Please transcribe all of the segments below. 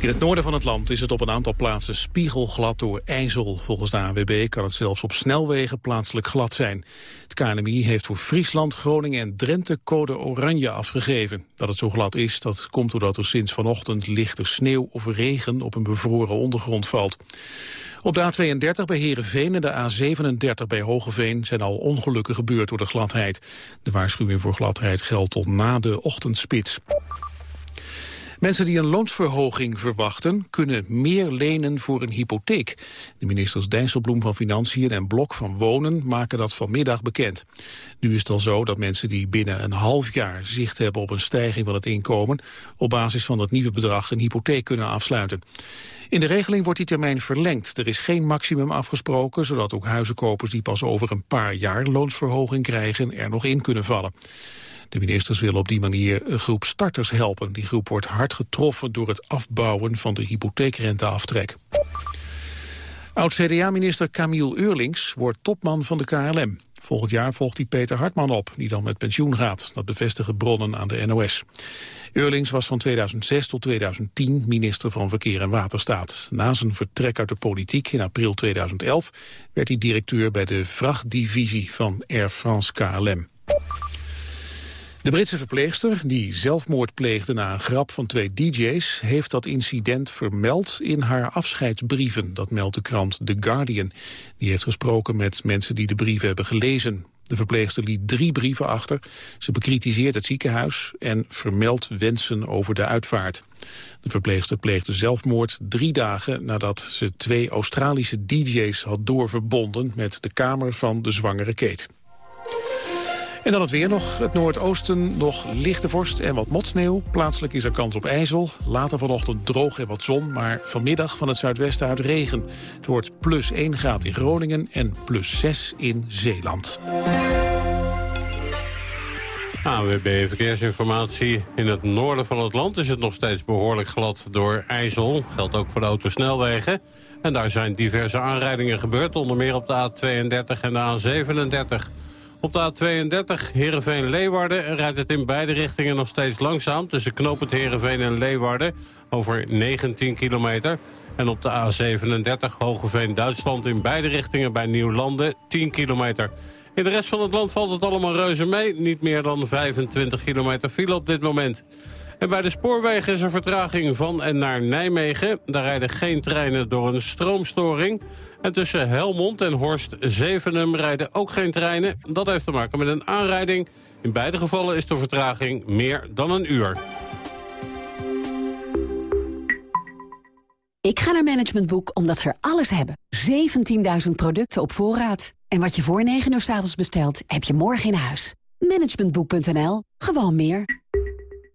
In het noorden van het land is het op een aantal plaatsen spiegelglad door ijzel. Volgens de ANWB kan het zelfs op snelwegen plaatselijk glad zijn. Het KNMI heeft voor Friesland, Groningen en Drenthe code oranje afgegeven. Dat het zo glad is, dat komt doordat er sinds vanochtend lichte sneeuw of regen op een bevroren ondergrond valt. Op de A32 bij Heerenveen en de A37 bij Hogeveen zijn al ongelukken gebeurd door de gladheid. De waarschuwing voor gladheid geldt tot na de ochtendspits. Mensen die een loonsverhoging verwachten... kunnen meer lenen voor een hypotheek. De ministers Dijsselbloem van Financiën en Blok van Wonen... maken dat vanmiddag bekend. Nu is het al zo dat mensen die binnen een half jaar... zicht hebben op een stijging van het inkomen... op basis van dat nieuwe bedrag een hypotheek kunnen afsluiten. In de regeling wordt die termijn verlengd. Er is geen maximum afgesproken, zodat ook huizenkopers die pas over een paar jaar loonsverhoging krijgen er nog in kunnen vallen. De ministers willen op die manier een groep starters helpen. Die groep wordt hard getroffen door het afbouwen van de hypotheekrenteaftrek. Oud-CDA-minister Camille Eurlings wordt topman van de KLM. Volgend jaar volgt hij Peter Hartman op, die dan met pensioen gaat. Dat bevestigen bronnen aan de NOS. Eurlings was van 2006 tot 2010 minister van Verkeer en Waterstaat. Na zijn vertrek uit de politiek in april 2011 werd hij directeur bij de vrachtdivisie van Air France KLM. De Britse verpleegster, die zelfmoord pleegde na een grap van twee dj's... heeft dat incident vermeld in haar afscheidsbrieven. Dat meldt de krant The Guardian. Die heeft gesproken met mensen die de brieven hebben gelezen. De verpleegster liet drie brieven achter. Ze bekritiseert het ziekenhuis en vermeldt wensen over de uitvaart. De verpleegster pleegde zelfmoord drie dagen nadat ze twee Australische dj's had doorverbonden... met de kamer van de zwangere Kate. En dan het weer nog. Het noordoosten nog lichte vorst en wat motsneeuw. Plaatselijk is er kans op ijzel. Later vanochtend droog en wat zon, maar vanmiddag van het zuidwesten uit regen. Het wordt plus 1 graad in Groningen en plus 6 in Zeeland. AWB Verkeersinformatie. In het noorden van het land is het nog steeds behoorlijk glad door ijzel. Geldt ook voor de autosnelwegen. En daar zijn diverse aanrijdingen gebeurd, onder meer op de A32 en de A37. Op de A32 Heerenveen-Leeuwarden rijdt het in beide richtingen nog steeds langzaam... tussen knooppunt Heerenveen en Leeuwarden over 19 kilometer. En op de A37 Hogeveen-Duitsland in beide richtingen bij Nieuwlanden 10 kilometer. In de rest van het land valt het allemaal reuze mee. Niet meer dan 25 kilometer file op dit moment. En bij de spoorwegen is er vertraging van en naar Nijmegen. Daar rijden geen treinen door een stroomstoring... En tussen Helmond en Horst Zevenum rijden ook geen treinen. Dat heeft te maken met een aanrijding. In beide gevallen is de vertraging meer dan een uur. Ik ga naar Management Boek omdat ze er alles hebben. 17.000 producten op voorraad. En wat je voor 9 uur s avonds bestelt, heb je morgen in huis. Managementboek.nl. Gewoon meer.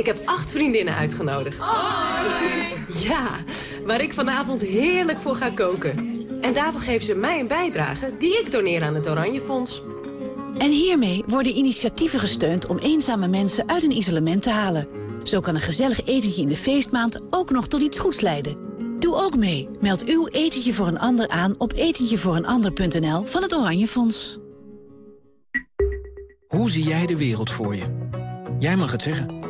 Ik heb acht vriendinnen uitgenodigd. Ja, waar ik vanavond heerlijk voor ga koken. En daarvoor geven ze mij een bijdrage die ik doneer aan het Oranje Fonds. En hiermee worden initiatieven gesteund om eenzame mensen uit een isolement te halen. Zo kan een gezellig etentje in de feestmaand ook nog tot iets goeds leiden. Doe ook mee. Meld uw etentje voor een ander aan op etentjevooreenander.nl van het Oranje Fonds. Hoe zie jij de wereld voor je? Jij mag het zeggen.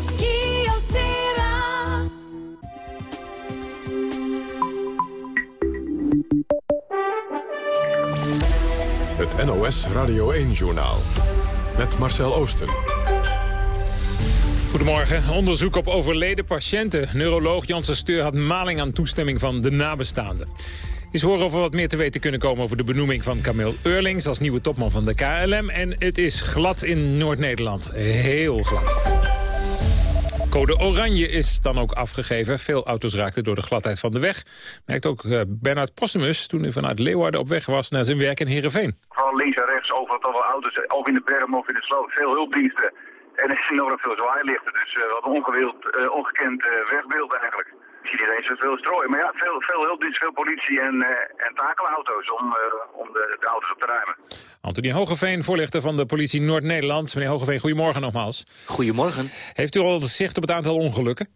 NOS Radio 1-journaal. Met Marcel Oosten. Goedemorgen. Onderzoek op overleden patiënten. Neuroloog Janssen Steur had maling aan toestemming van de nabestaanden. Is horen of we wat meer te weten kunnen komen over de benoeming van Camille Eurlings... als nieuwe topman van de KLM. En het is glad in Noord-Nederland. Heel glad. Code oranje is dan ook afgegeven. Veel auto's raakten door de gladheid van de weg. Merkt ook uh, Bernard Postumus toen hij vanuit Leeuwarden op weg was naar zijn werk in Heerenveen. Vooral links en rechts overal toch wel auto's, of in de berm of in de sloot. Veel hulpdiensten en enorm veel zwaailichten. Dus uh, wat ongewild, uh, ongekend wegbeeld eigenlijk. Ik zie niet eens zoveel strooien. Maar ja, veel, veel hulpdiensten, veel politie en, en takelauto's om, om de, de auto's op te ruimen. Anthony Hogeveen, voorlichter van de politie Noord-Nederland. Meneer Hogeveen, goedemorgen nogmaals. Goedemorgen. Heeft u al zicht op het aantal ongelukken?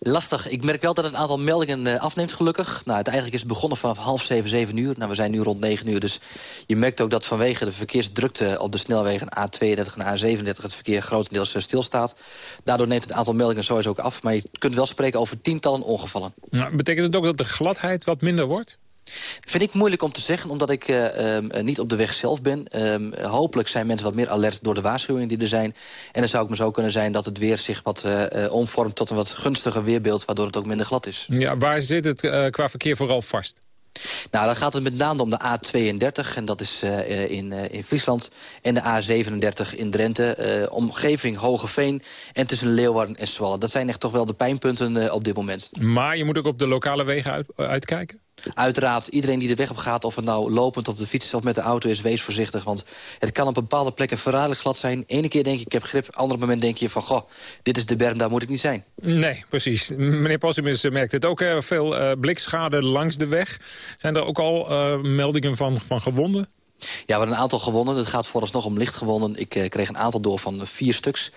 Lastig. Ik merk wel dat het aantal meldingen uh, afneemt, gelukkig. Nou, het eigenlijk is het begonnen vanaf half zeven, zeven uur. Nou, we zijn nu rond negen uur, dus je merkt ook dat vanwege de verkeersdrukte op de snelwegen A32 en A37 het verkeer grotendeels uh, stilstaat. Daardoor neemt het aantal meldingen sowieso ook af. Maar je kunt wel spreken over tientallen ongevallen. Nou, betekent het ook dat de gladheid wat minder wordt? Vind ik moeilijk om te zeggen, omdat ik uh, um, niet op de weg zelf ben. Um, hopelijk zijn mensen wat meer alert door de waarschuwingen die er zijn. En dan zou het me zo kunnen zijn dat het weer zich wat uh, omvormt... tot een wat gunstiger weerbeeld, waardoor het ook minder glad is. Ja, waar zit het qua verkeer vooral vast? Nou, dan gaat het met name om de A32, en dat is uh, in, uh, in Friesland... en de A37 in Drenthe, uh, omgeving Hogeveen... en tussen Leeuwarden en Zwolle. Dat zijn echt toch wel de pijnpunten op dit moment. Maar je moet ook op de lokale wegen uit, uitkijken? Uiteraard, iedereen die de weg op gaat, of het nou lopend op de fiets of met de auto is, wees voorzichtig. Want het kan op bepaalde plekken verraderlijk glad zijn. Ene keer denk je, ik heb grip. Andere moment denk je van, goh, dit is de berm, daar moet ik niet zijn. Nee, precies. Meneer Possimus merkt het ook. Uh, veel uh, blikschade langs de weg. Zijn er ook al uh, meldingen van, van gewonden? Ja, we hebben een aantal gewonnen. Het gaat vooralsnog om licht gewonnen. Ik uh, kreeg een aantal door van vier stuks.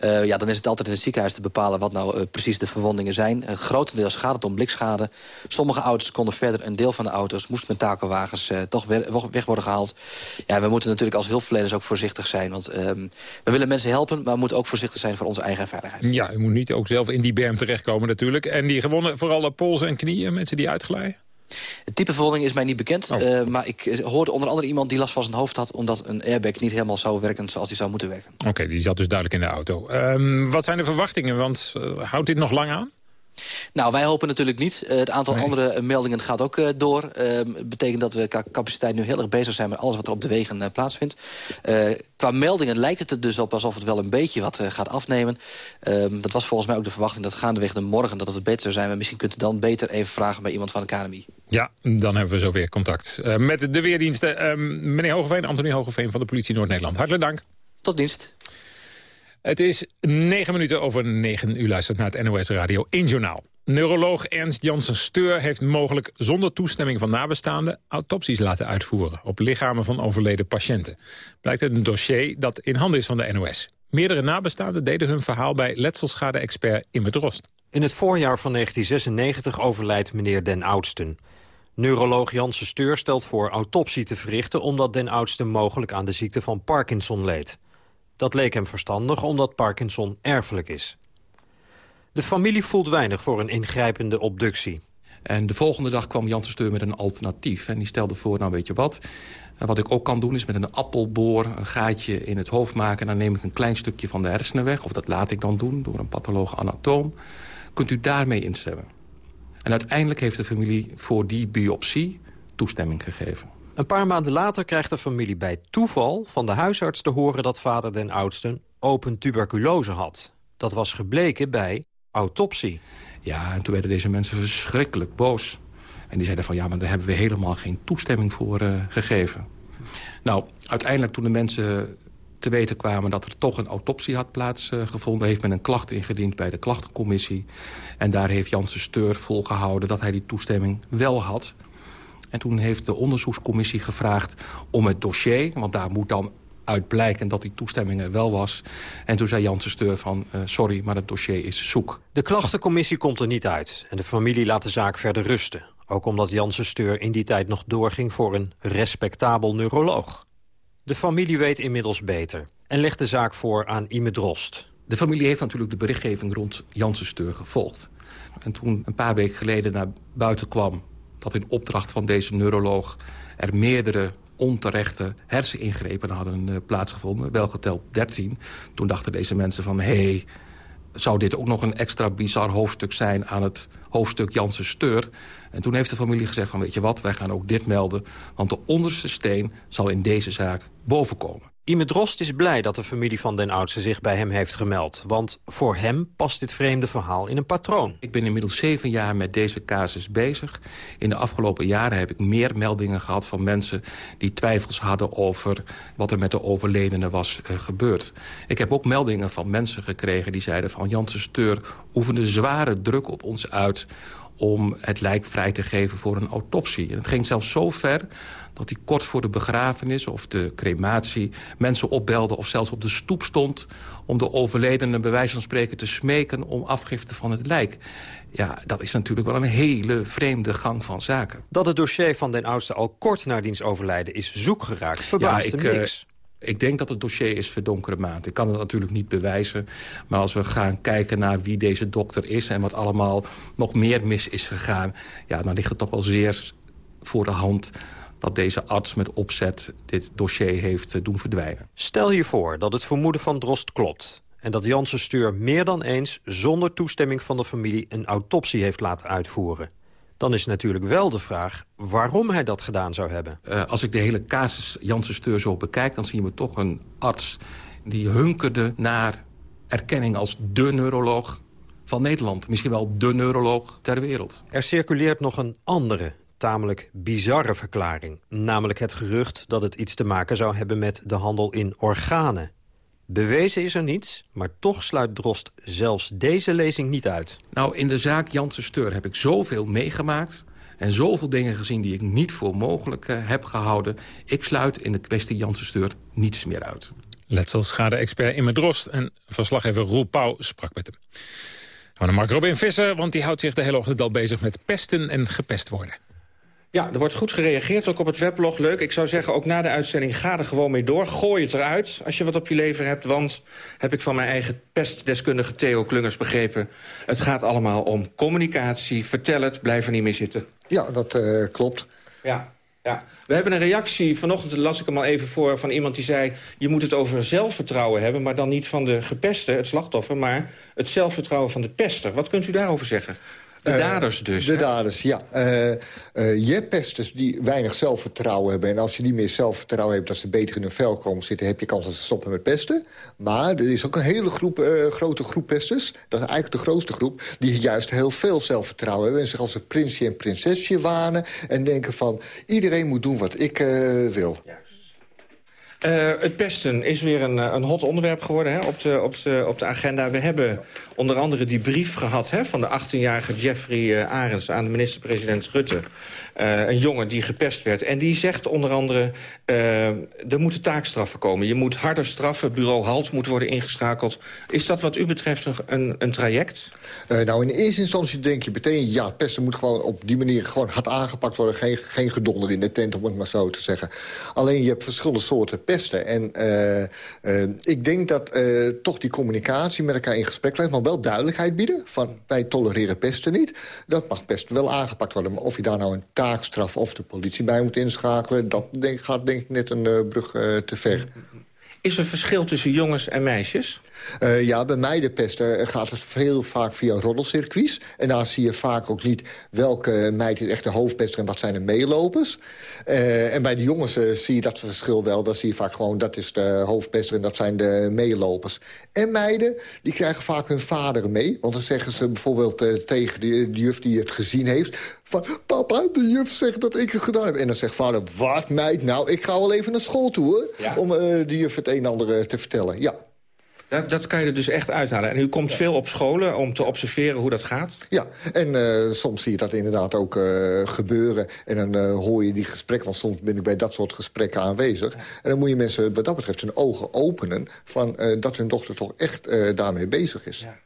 Uh, ja, dan is het altijd in het ziekenhuis te bepalen wat nou precies de verwondingen zijn. Grotendeels gaat het om blikschade. Sommige auto's konden verder. Een deel van de auto's moest met takelwagens toch weg worden gehaald. Ja, we moeten natuurlijk als hulpverleners ook voorzichtig zijn. Want ehm, we willen mensen helpen, maar we moeten ook voorzichtig zijn voor onze eigen veiligheid. Ja, u moet niet ook zelf in die berm terechtkomen natuurlijk. En die gewonnen vooral polsen en knieën, mensen die uitglijden? Het type verwonding is mij niet bekend. Oh. Uh, maar ik hoorde onder andere iemand die last van zijn hoofd had... omdat een airbag niet helemaal zou werken zoals die zou moeten werken. Oké, okay, die zat dus duidelijk in de auto. Um, wat zijn de verwachtingen? Want uh, houdt dit nog lang aan? Nou, wij hopen natuurlijk niet. Uh, het aantal nee. andere uh, meldingen gaat ook uh, door. Het betekent dat we qua capaciteit nu heel erg bezig zijn... met alles wat er op de wegen plaatsvindt. qua meldingen lijkt het er dus op alsof het wel een beetje wat gaat afnemen. Ehm, dat was volgens mij ook de verwachting dat gaandeweg de morgen... dat het beter zou zijn. Maar misschien kunt u dan beter even vragen bij iemand van de KNMI. Ja, dan hebben we zo weer contact met de weerdiensten. Ehm, meneer Hogeveen, Antonie Hogeveen van de politie Noord-Nederland. Hartelijk dank. Tot dienst. Het is negen minuten over negen. U luistert naar het NOS Radio 1 Journaal. Neuroloog Ernst Janssen Steur heeft mogelijk zonder toestemming van nabestaanden autopsies laten uitvoeren op lichamen van overleden patiënten. Blijkt uit een dossier dat in handen is van de NOS. Meerdere nabestaanden deden hun verhaal bij letselschade-expert Imme Drost. In het voorjaar van 1996 overlijdt meneer Den Oudsten. Neuroloog Janssen Steur stelt voor autopsie te verrichten... omdat Den Oudsten mogelijk aan de ziekte van Parkinson leed. Dat leek hem verstandig omdat Parkinson erfelijk is. De familie voelt weinig voor een ingrijpende obductie. En de volgende dag kwam Janssen Steur met een alternatief. En die stelde voor, nou weet je wat... Wat ik ook kan doen is met een appelboor een gaatje in het hoofd maken... en dan neem ik een klein stukje van de hersenen weg. Of dat laat ik dan doen door een patholoog anatoom. Kunt u daarmee instemmen? En uiteindelijk heeft de familie voor die biopsie toestemming gegeven. Een paar maanden later krijgt de familie bij toeval van de huisarts te horen... dat vader den oudsten open tuberculose had. Dat was gebleken bij autopsie. Ja, en toen werden deze mensen verschrikkelijk boos. En die zeiden van, ja, maar daar hebben we helemaal geen toestemming voor uh, gegeven. Nou, uiteindelijk toen de mensen te weten kwamen dat er toch een autopsie had plaatsgevonden... heeft men een klacht ingediend bij de klachtencommissie. En daar heeft Janssen Steur volgehouden dat hij die toestemming wel had. En toen heeft de onderzoekscommissie gevraagd om het dossier... want daar moet dan uit blijken dat die toestemming er wel was. En toen zei Janssen Steur van, uh, sorry, maar het dossier is zoek. De klachtencommissie komt er niet uit en de familie laat de zaak verder rusten. Ook omdat Janssen Steur in die tijd nog doorging voor een respectabel neuroloog. De familie weet inmiddels beter en legt de zaak voor aan Ime Drost. De familie heeft natuurlijk de berichtgeving rond Janssen Steur gevolgd. En toen een paar weken geleden naar buiten kwam... dat in opdracht van deze neuroloog er meerdere onterechte herseningrepen hadden uh, plaatsgevonden. Wel geteld 13. Toen dachten deze mensen van... hé, hey, zou dit ook nog een extra bizar hoofdstuk zijn aan het hoofdstuk Janssen Steur? En toen heeft de familie gezegd van weet je wat, wij gaan ook dit melden. Want de onderste steen zal in deze zaak bovenkomen. Ime Drost is blij dat de familie van den Oudste zich bij hem heeft gemeld. Want voor hem past dit vreemde verhaal in een patroon. Ik ben inmiddels zeven jaar met deze casus bezig. In de afgelopen jaren heb ik meer meldingen gehad van mensen... die twijfels hadden over wat er met de overledene was uh, gebeurd. Ik heb ook meldingen van mensen gekregen die zeiden van... Janssen Steur oefende zware druk op ons uit om het lijk vrij te geven voor een autopsie. En het ging zelfs zo ver dat hij kort voor de begrafenis of de crematie... mensen opbelde of zelfs op de stoep stond... om de overledene bij wijze van spreken te smeken om afgifte van het lijk. Ja, dat is natuurlijk wel een hele vreemde gang van zaken. Dat het dossier van den oudste al kort na diens overlijden is zoek geraakt, verbaast ja, ik, hem niks. Ik denk dat het dossier is verdonkere maand. Ik kan het natuurlijk niet bewijzen. Maar als we gaan kijken naar wie deze dokter is... en wat allemaal nog meer mis is gegaan... Ja, dan ligt het toch wel zeer voor de hand dat deze arts met opzet dit dossier heeft eh, doen verdwijnen. Stel je voor dat het vermoeden van Drost klopt... en dat Janssen Stuur meer dan eens zonder toestemming van de familie... een autopsie heeft laten uitvoeren. Dan is natuurlijk wel de vraag waarom hij dat gedaan zou hebben. Uh, als ik de hele casus Janssen Steur zo bekijk... dan zien we toch een arts die hunkerde naar erkenning als de neuroloog van Nederland. Misschien wel de neuroloog ter wereld. Er circuleert nog een andere, tamelijk bizarre verklaring. Namelijk het gerucht dat het iets te maken zou hebben met de handel in organen. Bewezen is er niets, maar toch sluit Drost zelfs deze lezing niet uit. Nou, in de zaak Janssen Steur heb ik zoveel meegemaakt... en zoveel dingen gezien die ik niet voor mogelijk uh, heb gehouden. Ik sluit in de kwestie Janssen Steur niets meer uit. Letselschade-expert Imme Drost en verslaggever Roel Pauw sprak met hem. Gaan we naar Mark Robin Visser, want die houdt zich de hele ochtend al bezig met pesten en gepest worden. Ja, er wordt goed gereageerd, ook op het weblog. Leuk. Ik zou zeggen, ook na de uitzending ga er gewoon mee door. Gooi het eruit als je wat op je lever hebt. Want, heb ik van mijn eigen pestdeskundige Theo Klungers begrepen... het gaat allemaal om communicatie. Vertel het, blijf er niet mee zitten. Ja, dat uh, klopt. Ja, ja. We hebben een reactie, vanochtend las ik hem al even voor... van iemand die zei, je moet het over zelfvertrouwen hebben... maar dan niet van de gepeste, het slachtoffer... maar het zelfvertrouwen van de pester. Wat kunt u daarover zeggen? De daders dus. De daders, ja. Uh, uh, je hebt pesters die weinig zelfvertrouwen hebben. En als je niet meer zelfvertrouwen hebt dat ze beter in hun vel komen zitten... heb je kans dat ze stoppen met pesten. Maar er is ook een hele groep, uh, grote groep pesters. Dat is eigenlijk de grootste groep. Die juist heel veel zelfvertrouwen hebben. En zich als een prinsje en prinsesje wanen. En denken van, iedereen moet doen wat ik wil. Ja. Uh, het pesten is weer een, een hot onderwerp geworden hè, op, de, op, de, op de agenda. We hebben onder andere die brief gehad hè, van de 18-jarige Jeffrey uh, Arends... aan de minister-president Rutte. Uh, een jongen die gepest werd. En die zegt onder andere, er moeten taakstraffen komen. Je moet harder straffen, bureau HALT moet worden ingeschakeld. Is dat wat u betreft een, een, traject? nou, in eerste instantie denk je meteen... ja, pesten moet gewoon op die manier gewoon hard aangepakt worden. Geen, geen gedonder in de tent, om het maar zo te zeggen. Alleen je hebt verschillende soorten pesten. En ik denk dat toch die communicatie met elkaar in gesprek blijft... maar wel duidelijkheid bieden van wij tolereren pesten niet. Dat mag best wel aangepakt worden. Maar of je daar nou een taakstraf of de politie bij moet inschakelen... dat denk, gaat denk ik net een brug te ver. Is er verschil tussen jongens en meisjes? Uh, ja, bij meidenpesten gaat het heel vaak via roddelcircuits. En daar zie je vaak ook niet welke meid is echt de hoofdpester... en wat zijn de meelopers. Uh, en bij de jongens uh, zie je dat verschil wel. Dan zie je vaak gewoon, dat is de hoofdpester en dat zijn de meelopers. En meiden, die krijgen vaak hun vader mee. Want dan zeggen ze bijvoorbeeld tegen de, de, juf die het gezien heeft... van, papa, de juf zegt dat ik het gedaan heb. En dan zegt vader, wat meid, nou, ik ga wel even naar school toe... hoor, ja. om de juf het een en ander te vertellen. Ja. Dat, dat kan je er dus echt uithalen. En u komt veel op scholen om te observeren hoe dat gaat? Ja, en uh, soms zie je dat inderdaad ook uh, gebeuren. En dan uh, hoor je die gesprekken, want soms ben ik bij dat soort gesprekken aanwezig. En dan moet je mensen wat dat betreft hun ogen openen... van dat hun dochter toch echt daarmee bezig is. Ja.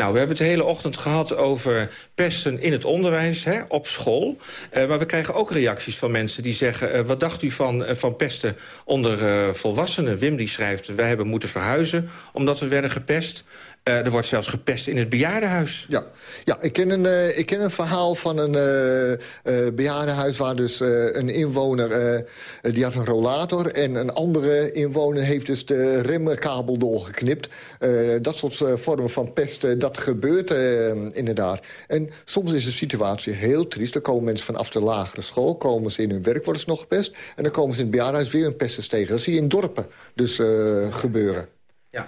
Nou, we hebben het de hele ochtend gehad over pesten in het onderwijs, hè, op school. Uh, maar we krijgen ook reacties van mensen die zeggen... Uh, wat dacht u van, uh, van pesten onder volwassenen? Wim die schrijft, wij hebben moeten verhuizen omdat we werden gepest. Uh, er wordt zelfs gepest in het bejaardenhuis. Ja, ja ik, ken een, uh, ik ken een verhaal van een uh, bejaardenhuis... waar dus een inwoner, die had een rollator... en een andere inwoner heeft dus de remkabel doorgeknipt. dat soort vormen van pest, dat gebeurt inderdaad. En soms is de situatie heel triest. Dan komen mensen vanaf de lagere school, komen ze in hun werk, worden ze nog gepest... en dan komen ze in het bejaardenhuis weer een pesters tegen. Dat zie je in dorpen dus gebeuren. Ja,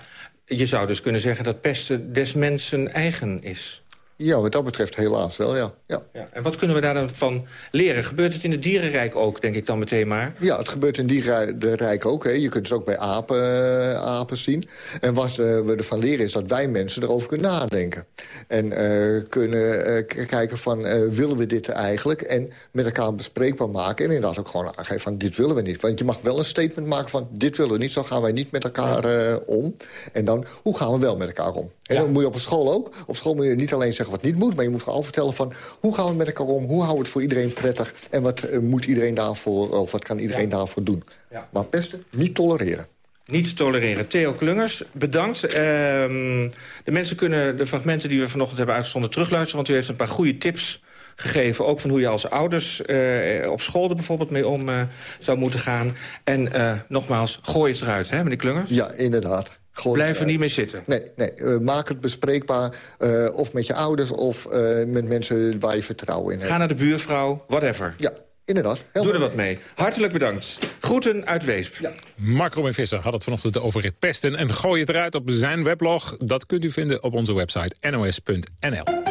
je zou dus kunnen zeggen dat pesten des mensen eigen is. Ja, wat dat betreft helaas wel, ja. ja. ja. En wat kunnen we daar dan van leren? Gebeurt het in het dierenrijk ook, denk ik dan meteen maar? Ja, het gebeurt in het dierenrijk ook. Hè. Je kunt het ook bij apen, uh, apen zien. En wat uh, we ervan leren is dat wij mensen erover kunnen nadenken. En uh, kunnen kijken van, willen we dit eigenlijk? En met elkaar bespreekbaar maken. En inderdaad ook gewoon aangeven van, dit willen we niet. Want je mag wel een statement maken van, dit willen we niet. Zo gaan wij niet met elkaar om. En dan, hoe gaan we wel met elkaar om? En ja. dat moet je op school ook. Op school moet je niet alleen zeggen wat niet moet... maar je moet vooral vertellen van hoe gaan we met elkaar om... hoe houden we het voor iedereen prettig... en wat uh, moet iedereen daarvoor, of wat kan iedereen ja. daarvoor doen. Ja. Maar pesten, niet tolereren. Niet tolereren. Theo Klungers, bedankt. Uh, de mensen kunnen de fragmenten die we vanochtend hebben uitgezonden terugluisteren... want u heeft een paar goede tips gegeven. Ook van hoe je als ouders uh, op school er bijvoorbeeld mee om uh, zou moeten gaan. En uh, nogmaals, gooi het eruit, hè, meneer Klungers? Ja, inderdaad. Gewoon, Blijf er niet mee zitten? Nee, nee uh, maak het bespreekbaar. Uh, of met je ouders of uh, met mensen waar je vertrouwen in hebt. Ga naar de buurvrouw, whatever. Ja, inderdaad. Doe er wat mee. Hartelijk bedankt. Groeten uit Weesp. Ja. Mark Robin Visser had het vanochtend over het pesten. En gooi het eruit op zijn weblog. Dat kunt u vinden op onze website nos.nl.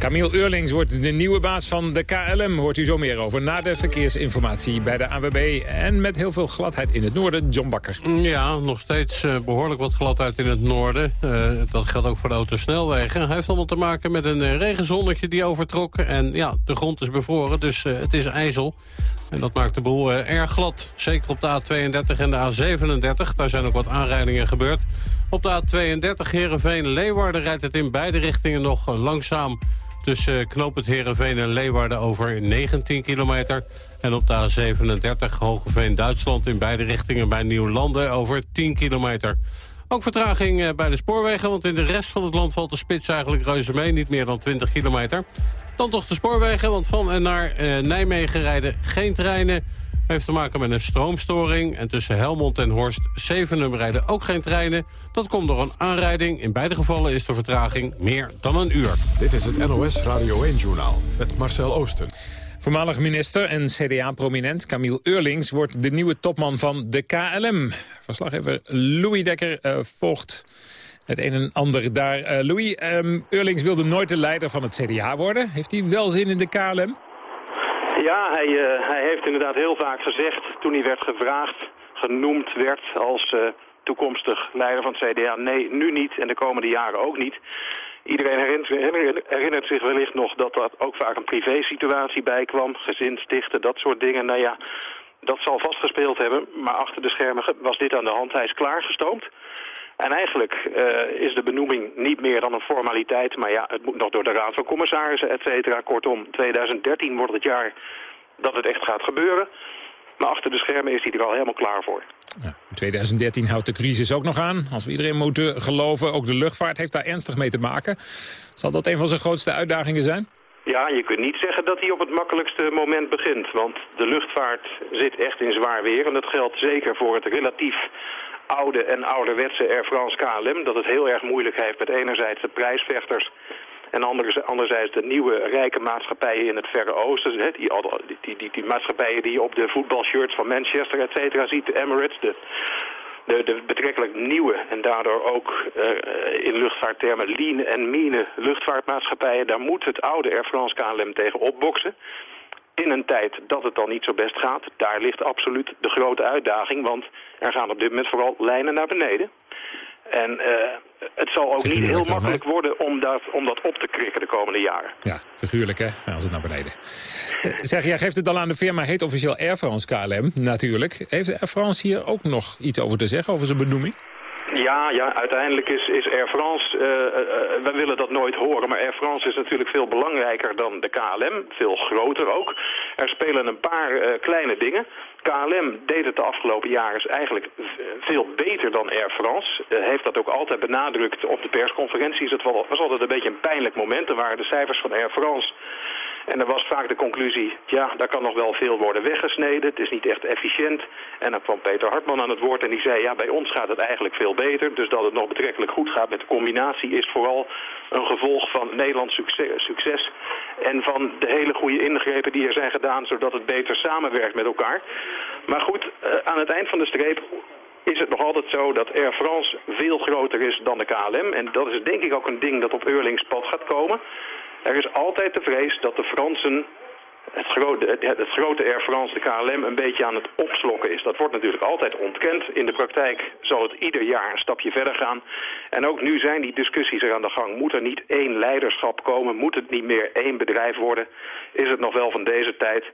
Camille Eurlings wordt de nieuwe baas van de KLM. Hoort u zo meer over na de verkeersinformatie bij de AWB. En met heel veel gladheid in het noorden, John Bakker. Ja, nog steeds uh, behoorlijk wat gladheid in het noorden. Uh, dat geldt ook voor de autosnelwegen. Hij heeft allemaal te maken met een uh, regenzonnetje die overtrok. En ja, de grond is bevroren, dus het is ijzel. En dat maakt de boel erg glad. Zeker op de A32 en de A37. Daar zijn ook wat aanrijdingen gebeurd. Op de A32 Heerenveen-Leeuwarden rijdt het in beide richtingen nog langzaam Tussen Knoop het Heerenveen en Leeuwarden over 19 kilometer. En op de A37 Hogeveen-Duitsland in beide richtingen bij Nieuwlanden over 10 kilometer. Ook vertraging eh, bij de spoorwegen, want in de rest van het land valt de spits eigenlijk reuze mee. Niet meer dan 20 kilometer. Dan toch de spoorwegen, want van en naar eh, Nijmegen rijden geen treinen heeft te maken met een stroomstoring. En tussen Helmond en Horst Zevenum rijden ook geen treinen. Dat komt door een aanrijding. In beide gevallen is de vertraging meer dan een uur. Dit is het NOS Radio 1-journaal met Marcel Oosten. Voormalig minister en CDA-prominent Camille Eurlings wordt de nieuwe topman van de KLM. Verslaggever Louis Dekker uh, volgt het een en ander daar. Uh, Louis, um, Eurlings wilde nooit de leider van het CDA worden. Heeft hij wel zin in de KLM? Ja, hij, uh, hij heeft inderdaad heel vaak gezegd toen hij werd gevraagd, genoemd werd als uh, toekomstig leider van het CDA. Nee, nu niet en de komende jaren ook niet. Iedereen herinnert, zich wellicht nog dat er ook vaak een privésituatie bij kwam. Dat soort dingen. Nou ja, dat zal vastgespeeld hebben. Maar achter de schermen was dit aan de hand. Hij is klaargestoomd. En eigenlijk uh, is de benoeming niet meer dan een formaliteit. Maar ja, het moet nog door de Raad van Commissarissen, et cetera. Kortom, 2013 wordt het jaar dat het echt gaat gebeuren. Maar achter de schermen is hij er al helemaal klaar voor. Ja, 2013 houdt de crisis ook nog aan. Als we iedereen moeten geloven, ook de luchtvaart heeft daar ernstig mee te maken. Zal dat een van zijn grootste uitdagingen zijn? Ja, je kunt niet zeggen dat hij op het makkelijkste moment begint. Want de luchtvaart zit echt in zwaar weer. En dat geldt zeker voor het relatief oude en ouderwetse Air France KLM... dat het heel erg moeilijk heeft met enerzijds de prijsvechters... en anderzijds de nieuwe rijke maatschappijen in het Verre Oosten. Die, die, die, die maatschappijen die je op de voetbalshirts van Manchester, et cetera, ziet. De Emirates, de, de, de betrekkelijk nieuwe en daardoor ook uh, in luchtvaarttermen lean en mean luchtvaartmaatschappijen. Daar moet het oude Air France KLM tegen opboksen in een tijd dat het dan niet zo best gaat, daar ligt absoluut de grote uitdaging. Want er gaan op dit moment vooral lijnen naar beneden. En uh, het zal ook niet heel dan, makkelijk worden om dat, om dat op te krikken de komende jaren. Ja, figuurlijk hè, als het naar beneden. Uh, zeg, jij geeft het al aan de firma, heet officieel Air France KLM, natuurlijk. Heeft Air France hier ook nog iets over te zeggen, over zijn benoeming? Ja, ja, uiteindelijk is, is Air France, uh, uh, we willen dat nooit horen, maar Air France is natuurlijk veel belangrijker dan de KLM, veel groter ook. Er spelen een paar kleine dingen. KLM deed het de afgelopen jaren eigenlijk veel beter dan Air France. heeft dat ook altijd benadrukt op de persconferenties. Het was altijd een beetje een pijnlijk moment. Er waren de cijfers van Air France en er was vaak de conclusie, ja, daar kan nog wel veel worden weggesneden. Het is niet echt efficiënt. En dan kwam Peter Hartman aan het woord en die zei, ja, bij ons gaat het eigenlijk veel beter. Dus dat het nog betrekkelijk goed gaat met de combinatie is vooral een gevolg van Nederlands succes, succes. En van de hele goede ingrepen die er zijn gedaan, zodat het beter samenwerkt met elkaar. Maar goed, aan het eind van de streep is het nog altijd zo dat Air France veel groter is dan de KLM. En dat is denk ik ook een ding dat op Eurlings pad gaat komen. Er is altijd de vrees dat de Fransen het grote, het, grote Air France, de KLM, een beetje aan het opslokken is. Dat wordt natuurlijk altijd ontkend. In de praktijk zal het ieder jaar een stapje verder gaan. En ook nu zijn die discussies er aan de gang. Moet er niet één leiderschap komen? Moet het niet meer één bedrijf worden? Is het nog wel van deze tijd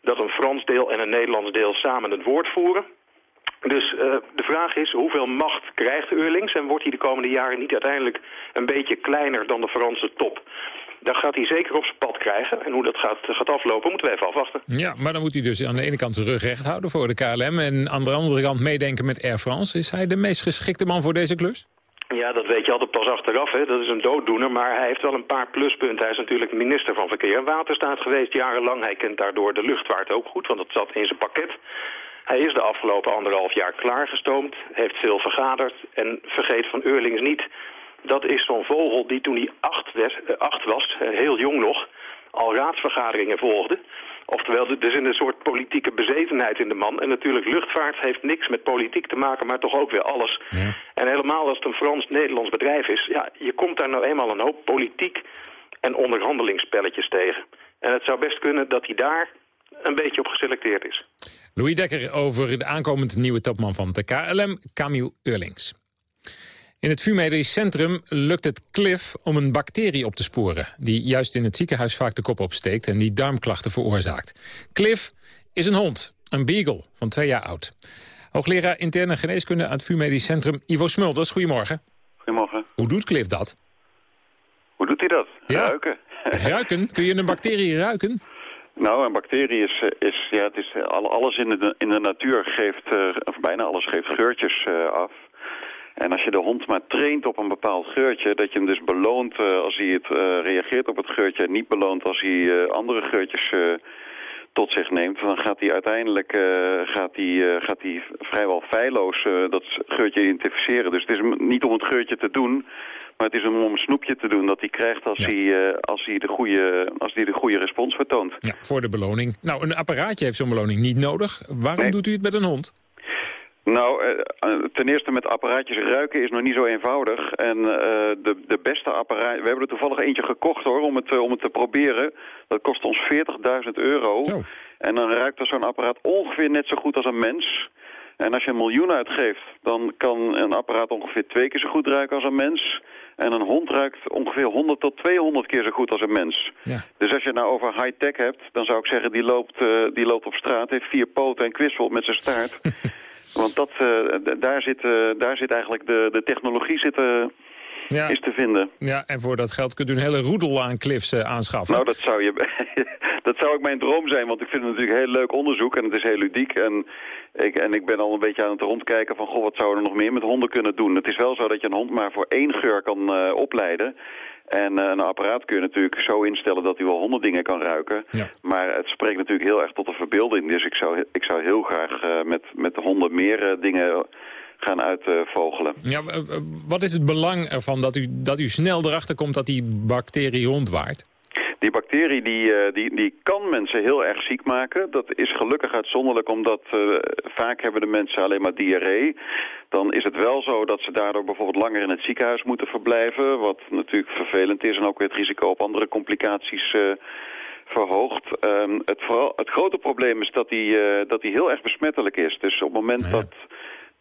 dat een Frans deel en een Nederlands deel samen het woord voeren? Dus uh, de vraag is, hoeveel macht krijgt Eurlings... en wordt hij de komende jaren niet uiteindelijk een beetje kleiner dan de Franse top? Dan gaat hij zeker op zijn pad krijgen. En hoe dat gaat, gaat aflopen, moeten we even afwachten. Ja, maar dan moet hij dus aan de ene kant zijn rug recht houden voor de KLM... en aan de andere kant meedenken met Air France. Is hij de meest geschikte man voor deze klus? Ja, dat weet je altijd pas achteraf. Hè. Dat is een dooddoener, maar hij heeft wel een paar pluspunten. Hij is natuurlijk minister van Verkeer en Waterstaat geweest jarenlang. Hij kent daardoor de luchtvaart ook goed, want dat zat in zijn pakket. Hij is de afgelopen anderhalf jaar klaargestoomd, heeft veel vergaderd... en vergeet van Eurlings niet dat is zo'n vogel die toen hij acht, werd, uh, acht was, uh, heel jong nog, al raadsvergaderingen volgde. Oftewel, er zit een soort politieke bezetenheid in de man. En natuurlijk, luchtvaart heeft niks met politiek te maken, maar toch ook weer alles. Ja. En helemaal als het een Frans-Nederlands bedrijf is... ja, je komt daar nou eenmaal een hoop politiek en onderhandelingsspelletjes tegen. En het zou best kunnen dat hij daar een beetje op geselecteerd is. Louis Dekker over de aankomend nieuwe topman van de KLM, Camille Eurlings. In het VU Medisch Centrum lukt het Cliff om een bacterie op te sporen... die juist in het ziekenhuis vaak de kop opsteekt en die darmklachten veroorzaakt. Cliff is een hond, een beagle van twee jaar oud. Hoogleraar interne geneeskunde aan het VU Medisch Centrum Ivo Smulders. Goedemorgen. Goedemorgen. Hoe doet Cliff dat? Hoe doet hij dat? Ja. Ruiken. Ruiken? Kun je een bacterie ruiken? Nou, een bacterie is, is ja, het is alles in de, in de natuur geeft, uh, of bijna alles geeft geurtjes af. En als je de hond maar traint op een bepaald geurtje... dat je hem dus beloont uh, als hij het, uh, reageert op het geurtje... en niet beloont als hij uh, andere geurtjes tot zich neemt... dan gaat hij uiteindelijk gaat hij, gaat hij vrijwel feilloos dat geurtje identificeren. Dus het is niet om het geurtje te doen... Maar het is om een snoepje te doen dat hij krijgt als, ja. hij, als, hij de goede, als hij de goede respons vertoont. Ja, voor de beloning. Nou, een apparaatje heeft zo'n beloning niet nodig. Waarom nee. doet u het met een hond? Nou, ten eerste met apparaatjes ruiken is nog niet zo eenvoudig. En uh, de, de beste apparaat... We hebben er toevallig eentje gekocht hoor, om het, om het te proberen. Dat kost ons 40.000 euro. Zo. En dan ruikt er zo'n apparaat ongeveer net zo goed als een mens. En als je een miljoen uitgeeft, dan kan een apparaat ongeveer twee keer zo goed ruiken als een mens. En een hond ruikt ongeveer 100 tot 200 keer zo goed als een mens. Ja. Dus als je het nou over high-tech hebt, dan zou ik zeggen... die loopt, uh, die loopt op straat, heeft vier poten en kwispelt met zijn staart... Want dat, uh, daar, zit, uh, daar zit eigenlijk de, de technologie zit, ja. is te vinden. Ja, en voor dat geld kunt u een hele roedel aan cliffs aanschaffen. Nou, dat zou, je, dat zou ook mijn droom zijn, want ik vind het natuurlijk heel leuk onderzoek en het is heel ludiek. En ik, en ik ben al een beetje aan het rondkijken van, goh, wat zouden we nog meer met honden kunnen doen? Het is wel zo dat je een hond maar voor één geur kan opleiden. En uh, een apparaat kun je natuurlijk zo instellen dat hij wel honderd dingen kan ruiken. Ja. Maar het spreekt natuurlijk heel erg tot de verbeelding. Dus ik zou, ik zou heel graag uh, met, met de honden meer uh, dingen gaan uitvogelen. ja, wat is het belang ervan dat u, dat u snel erachter komt dat die bacterie rondwaart? Die bacterie die, die, die kan mensen heel erg ziek maken. Dat is gelukkig uitzonderlijk omdat uh, vaak hebben de mensen alleen maar diarree. Dan is het wel zo dat ze daardoor bijvoorbeeld langer in het ziekenhuis moeten verblijven. Wat natuurlijk vervelend is en ook weer het risico op andere complicaties uh, verhoogt. Um, het, vooral, het grote probleem is dat die, dat die heel erg besmettelijk is. Dus op het moment ja. dat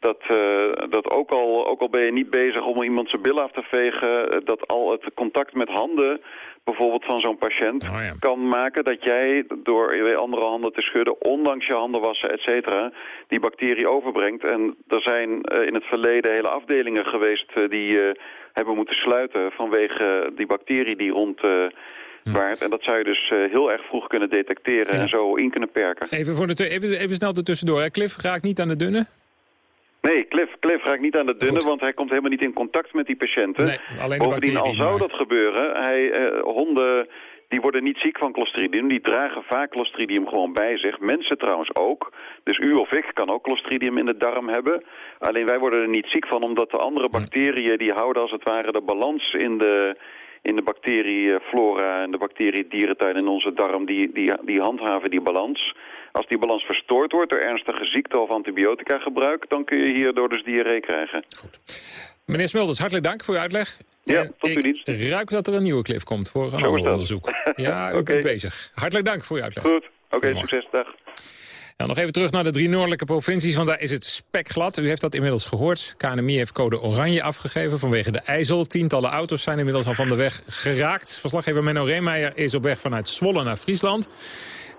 dat, eh, dat ook, al, ook al ben je niet bezig om iemand zijn bil af te vegen... eh, dat al het contact met handen bijvoorbeeld van zo'n patiënt kan maken... dat jij door je andere handen te schudden, ondanks je handen wassen, et cetera... die bacterie overbrengt. En er zijn eh, in het verleden hele afdelingen geweest eh, die eh, hebben moeten sluiten... vanwege die bacterie die rond... En dat zou je dus heel erg vroeg kunnen detecteren en zo in kunnen perken. Even, voor de even, even snel ertussendoor. Hè. Cliff, raak niet aan de dunne? Nee, Cliff, Cliff raakt niet aan de dunne, want hij komt helemaal niet in contact met die patiënten. Nee, Bovendien, al zou dat gebeuren, hij, eh, honden die worden niet ziek van Clostridium. Die dragen vaak Clostridium gewoon bij zich. Mensen trouwens ook. Dus u of ik kan ook Clostridium in de darm hebben. Alleen wij worden er niet ziek van, omdat de andere bacteriën... die houden als het ware de balans in de, in de bacterieflora... en de bacteriedierentuin in onze darm. Die, die, die handhaven die balans. Als die balans verstoord wordt door ernstige ziekte of antibiotica gebruik... dan kun je hierdoor dus diarree krijgen. Meneer Smulders, hartelijk dank voor uw uitleg. Ja, En tot uw ik dienst. ruik dat er een nieuwe cliff komt voor een ander onderzoek. Ja, u bent bezig. Hartelijk dank voor uw uitleg. Goed, oké, succes, dag. Nog even terug naar de drie noordelijke provincies, want daar is het spekglad. U heeft dat inmiddels gehoord. KNMI heeft code oranje afgegeven vanwege de IJssel. Tientallen auto's zijn inmiddels al van de weg geraakt. Verslaggever Menno Reemeijer is op weg vanuit Zwolle naar Friesland.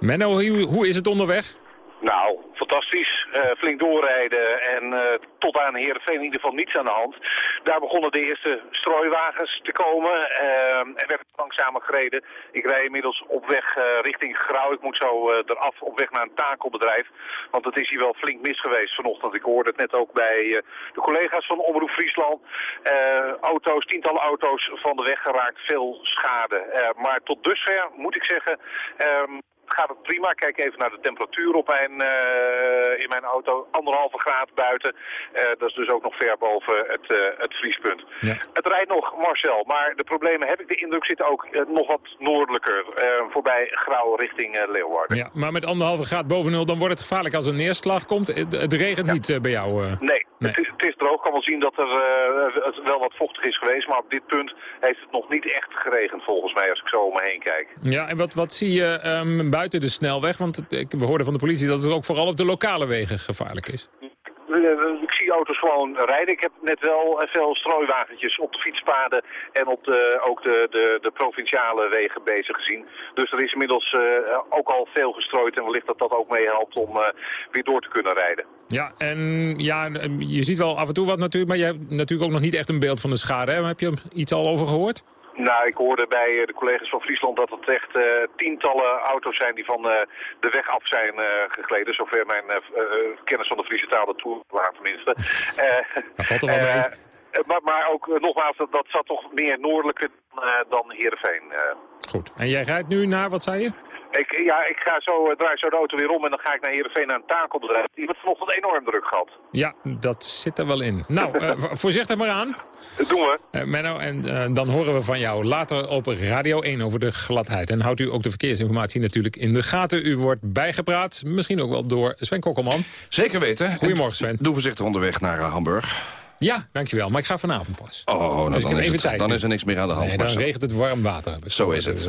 Menno, hoe, is het onderweg? Nou, fantastisch. Eh, flink doorrijden en eh, tot aan Heerenveen in ieder geval niets aan de hand. Daar begonnen de eerste strooiwagens te komen. Eh, er werd langzamer gereden. Ik rij inmiddels op weg richting Grauw. Ik moet zo eraf op weg naar een takelbedrijf. Want het is hier wel flink mis geweest vanochtend. Ik hoorde het net ook bij de collega's van Omroep Friesland. Auto's, tientallen auto's van de weg geraakt. Veel schade. Maar tot dusver moet ik zeggen... ehm, gaat het prima. Kijk even naar de temperatuur op mijn, eh, in mijn auto. Anderhalve graad buiten. Eh, dat is dus ook nog ver boven het, eh, het vriespunt. Het rijdt nog, Marcel. Maar de problemen, heb ik de indruk, zitten ook nog wat noordelijker. voorbij Grauw richting Leeuwarden. Ja, maar met anderhalve graad boven nul, dan wordt het gevaarlijk als er neerslag komt. Het, het regent niet bij jou. eh. Nee, Het, is, het is droog. Kan wel zien dat er eh, het wel wat vochtig is geweest. Maar op dit punt heeft het nog niet echt geregend volgens mij als ik zo om me heen kijk. Ja, en wat, wat zie je ehm, buiten de snelweg? Want het- we hoorden van de politie dat het ook vooral op de lokale wegen gevaarlijk is. Eh, Ik zie auto's gewoon rijden. Ik heb net wel eh, veel strooiwagentjes op de fietspaden en op de, ook de, de, de provinciale wegen bezig gezien. Dus er is inmiddels eh, ook al veel gestrooid en wellicht dat dat ook meehelpt om eh, weer door te kunnen rijden. Ja, en ja, je ziet wel af en toe wat natuurlijk, maar je hebt natuurlijk ook nog niet echt een beeld van de schade. Hè? Heb je er iets al over gehoord? Nou, ik hoorde bij eh, de collega's van Friesland dat het echt eh, tientallen auto's zijn die van eh, de weg af zijn eh, gegleden. Zover mijn kennis van de Friese taal dat toelaat tenminste. Dat valt er wel mee. Eh, maar, maar ook eh, nogmaals, dat, dat zat toch meer noordelijker dan, eh, dan Heerenveen. eh. Goed. En jij rijdt nu naar, wat zei je? Ik, ja, ik ga zo, eh, draai zo de auto weer om en dan ga ik naar Heerenveen naar een takelbedrijf. Die heeft vanochtend enorm druk gehad. Ja, dat zit er wel in. Nou, eh, vo- voorzichtig maar aan. Dat doen we. Eh, Menno, en dan horen we van jou later op Radio 1 over de gladheid. En houdt u ook de verkeersinformatie natuurlijk in de gaten. U wordt bijgepraat, misschien ook wel door Sven Kokkelman. Zeker weten. Goedemorgen Sven. Doe voorzichtig onderweg naar Hamburg. Ja, dankjewel. Maar ik ga vanavond pas. Oh, nou, Dus dan, is het, dan is er niks meer aan de hand. Nee, dan regent het warm water. Zo is het.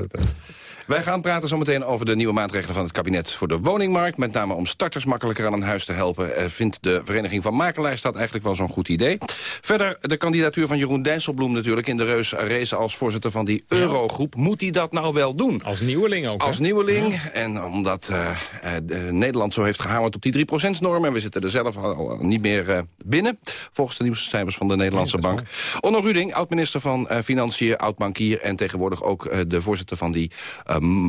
Wij gaan praten zometeen over de nieuwe maatregelen van het kabinet voor de woningmarkt. Met name om starters makkelijker aan een huis te helpen. Eh, vindt de Vereniging van Makelaars dat eigenlijk wel zo'n goed idee. Verder de kandidatuur van Jeroen Dijsselbloem natuurlijk in de reus race als voorzitter van die Eurogroep. Moet hij dat nou wel doen? Als nieuweling ook. hè? Als nieuweling. En omdat eh, eh, de- Nederland zo heeft gehamerd op die 3%-norm... en we zitten er zelf al, niet meer eh, binnen... volgens de nieuwste cijfers van de Nederlandse Bank. Onno Ruding, oud-minister van Financiën, oud-bankier... en tegenwoordig ook de voorzitter van die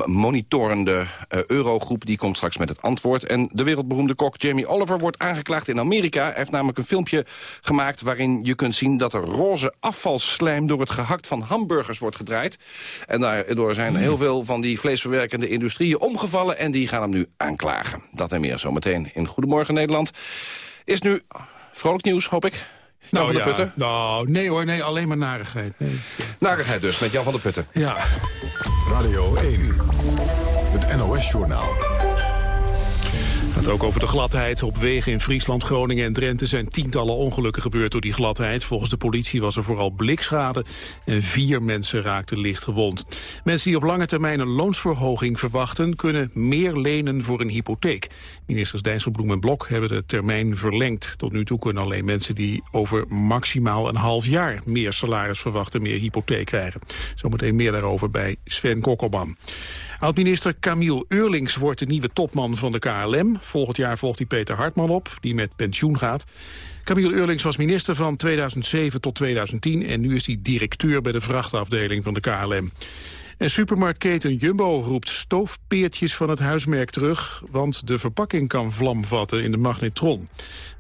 monitorende eh, Eurogroep... die komt straks met het antwoord. En de wereldberoemde kok Jamie Oliver wordt aangeklaagd in Amerika. Hij heeft namelijk een filmpje gemaakt waarin je kunt zien... dat er roze afvalslijm door het gehakt van hamburgers wordt gedraaid. En daardoor zijn heel veel van die vleesverwerkende industrieën omgevallen... en die gaan hem nu aanklagen. Dat en meer zometeen in Goedemorgen Nederland. Is nu vrolijk nieuws, hoop ik. Nou, van ja, Putten. nou, nee hoor, nee, alleen maar narigheid. Nee. Narigheid dus, met Jan van der Putten. Ja. Radio 1. Het NOS-journaal. Het ook over de gladheid. Op wegen in Friesland, Groningen en Drenthe zijn tientallen ongelukken gebeurd door die gladheid. Volgens de politie was er vooral blikschade en vier mensen raakten licht gewond. Mensen die op lange termijn een loonsverhoging verwachten... kunnen meer lenen voor een hypotheek. Ministers Dijsselbloem en Blok hebben de termijn verlengd. Tot nu toe kunnen alleen mensen die over maximaal een half jaar... meer salaris verwachten, meer hypotheek krijgen. Zometeen meer daarover bij Sven Kokkelman. Oud-minister Camille Eurlings wordt de nieuwe topman van de KLM. Volgend jaar volgt hij Peter Hartman op, die met pensioen gaat. Camille Eurlings was minister van 2007 tot 2010... en nu is hij directeur bij de vrachtafdeling van de KLM. En supermarktketen Jumbo roept stoofpeertjes van het huismerk terug... want de verpakking kan vlam vatten in de magnetron.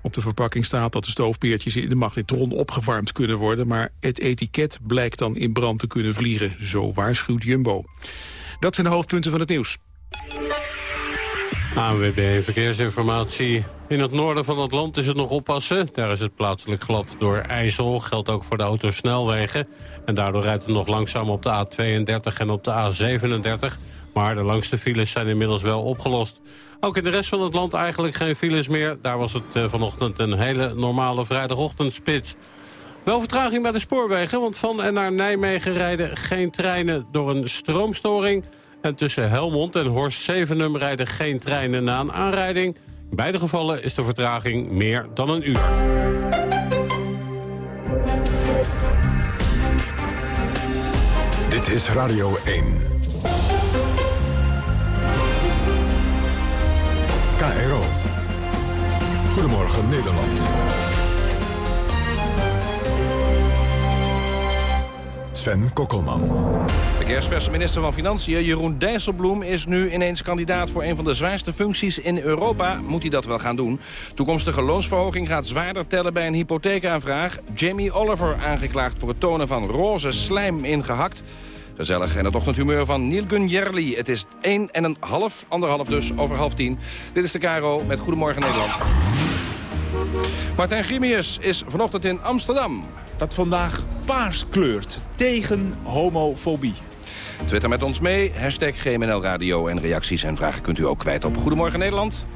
Op de verpakking staat dat de stoofpeertjes in de magnetron opgewarmd kunnen worden... maar het etiket blijkt dan in brand te kunnen vliegen. Zo waarschuwt Jumbo. Dat zijn de hoofdpunten van het nieuws. ANWB Verkeersinformatie. In het noorden van het land is het nog oppassen. Daar is het plaatselijk glad door IJssel. Geldt ook voor de autosnelwegen. En daardoor rijdt het nog langzaam op de A32 en op de A37. Maar de langste files zijn inmiddels wel opgelost. Ook in de rest van het land eigenlijk geen files meer. Daar was het eh, vanochtend een hele normale vrijdagochtendspits. Wel vertraging bij de spoorwegen, want van en naar Nijmegen rijden geen treinen door een stroomstoring. En tussen Helmond en Horst Zevenum rijden geen treinen na een aanrijding. In beide gevallen is de vertraging meer dan een uur. Dit is Radio 1. KRO. Goedemorgen Nederland. Sven Kokkelman. Verkeersverse minister van Financiën Jeroen Dijsselbloem is nu ineens kandidaat voor een van de zwaarste functies in Europa. Moet hij dat wel gaan doen? Toekomstige loonsverhoging gaat zwaarder tellen bij een hypotheekaanvraag. Jamie Oliver aangeklaagd voor het tonen van roze slijm ingehakt. Gezellig. En het ochtendhumeur van Neil Gunjerli. Het is 1 en een half, anderhalf dus, over half tien. Dit is de Caro met Goedemorgen Nederland. Martijn Grimius is vanochtend in Amsterdam. Dat vandaag paars kleurt tegen homofobie. Twitter met ons mee, hashtag GMNL Radio. En reacties en vragen kunt u ook kwijt op Goedemorgen Nederland,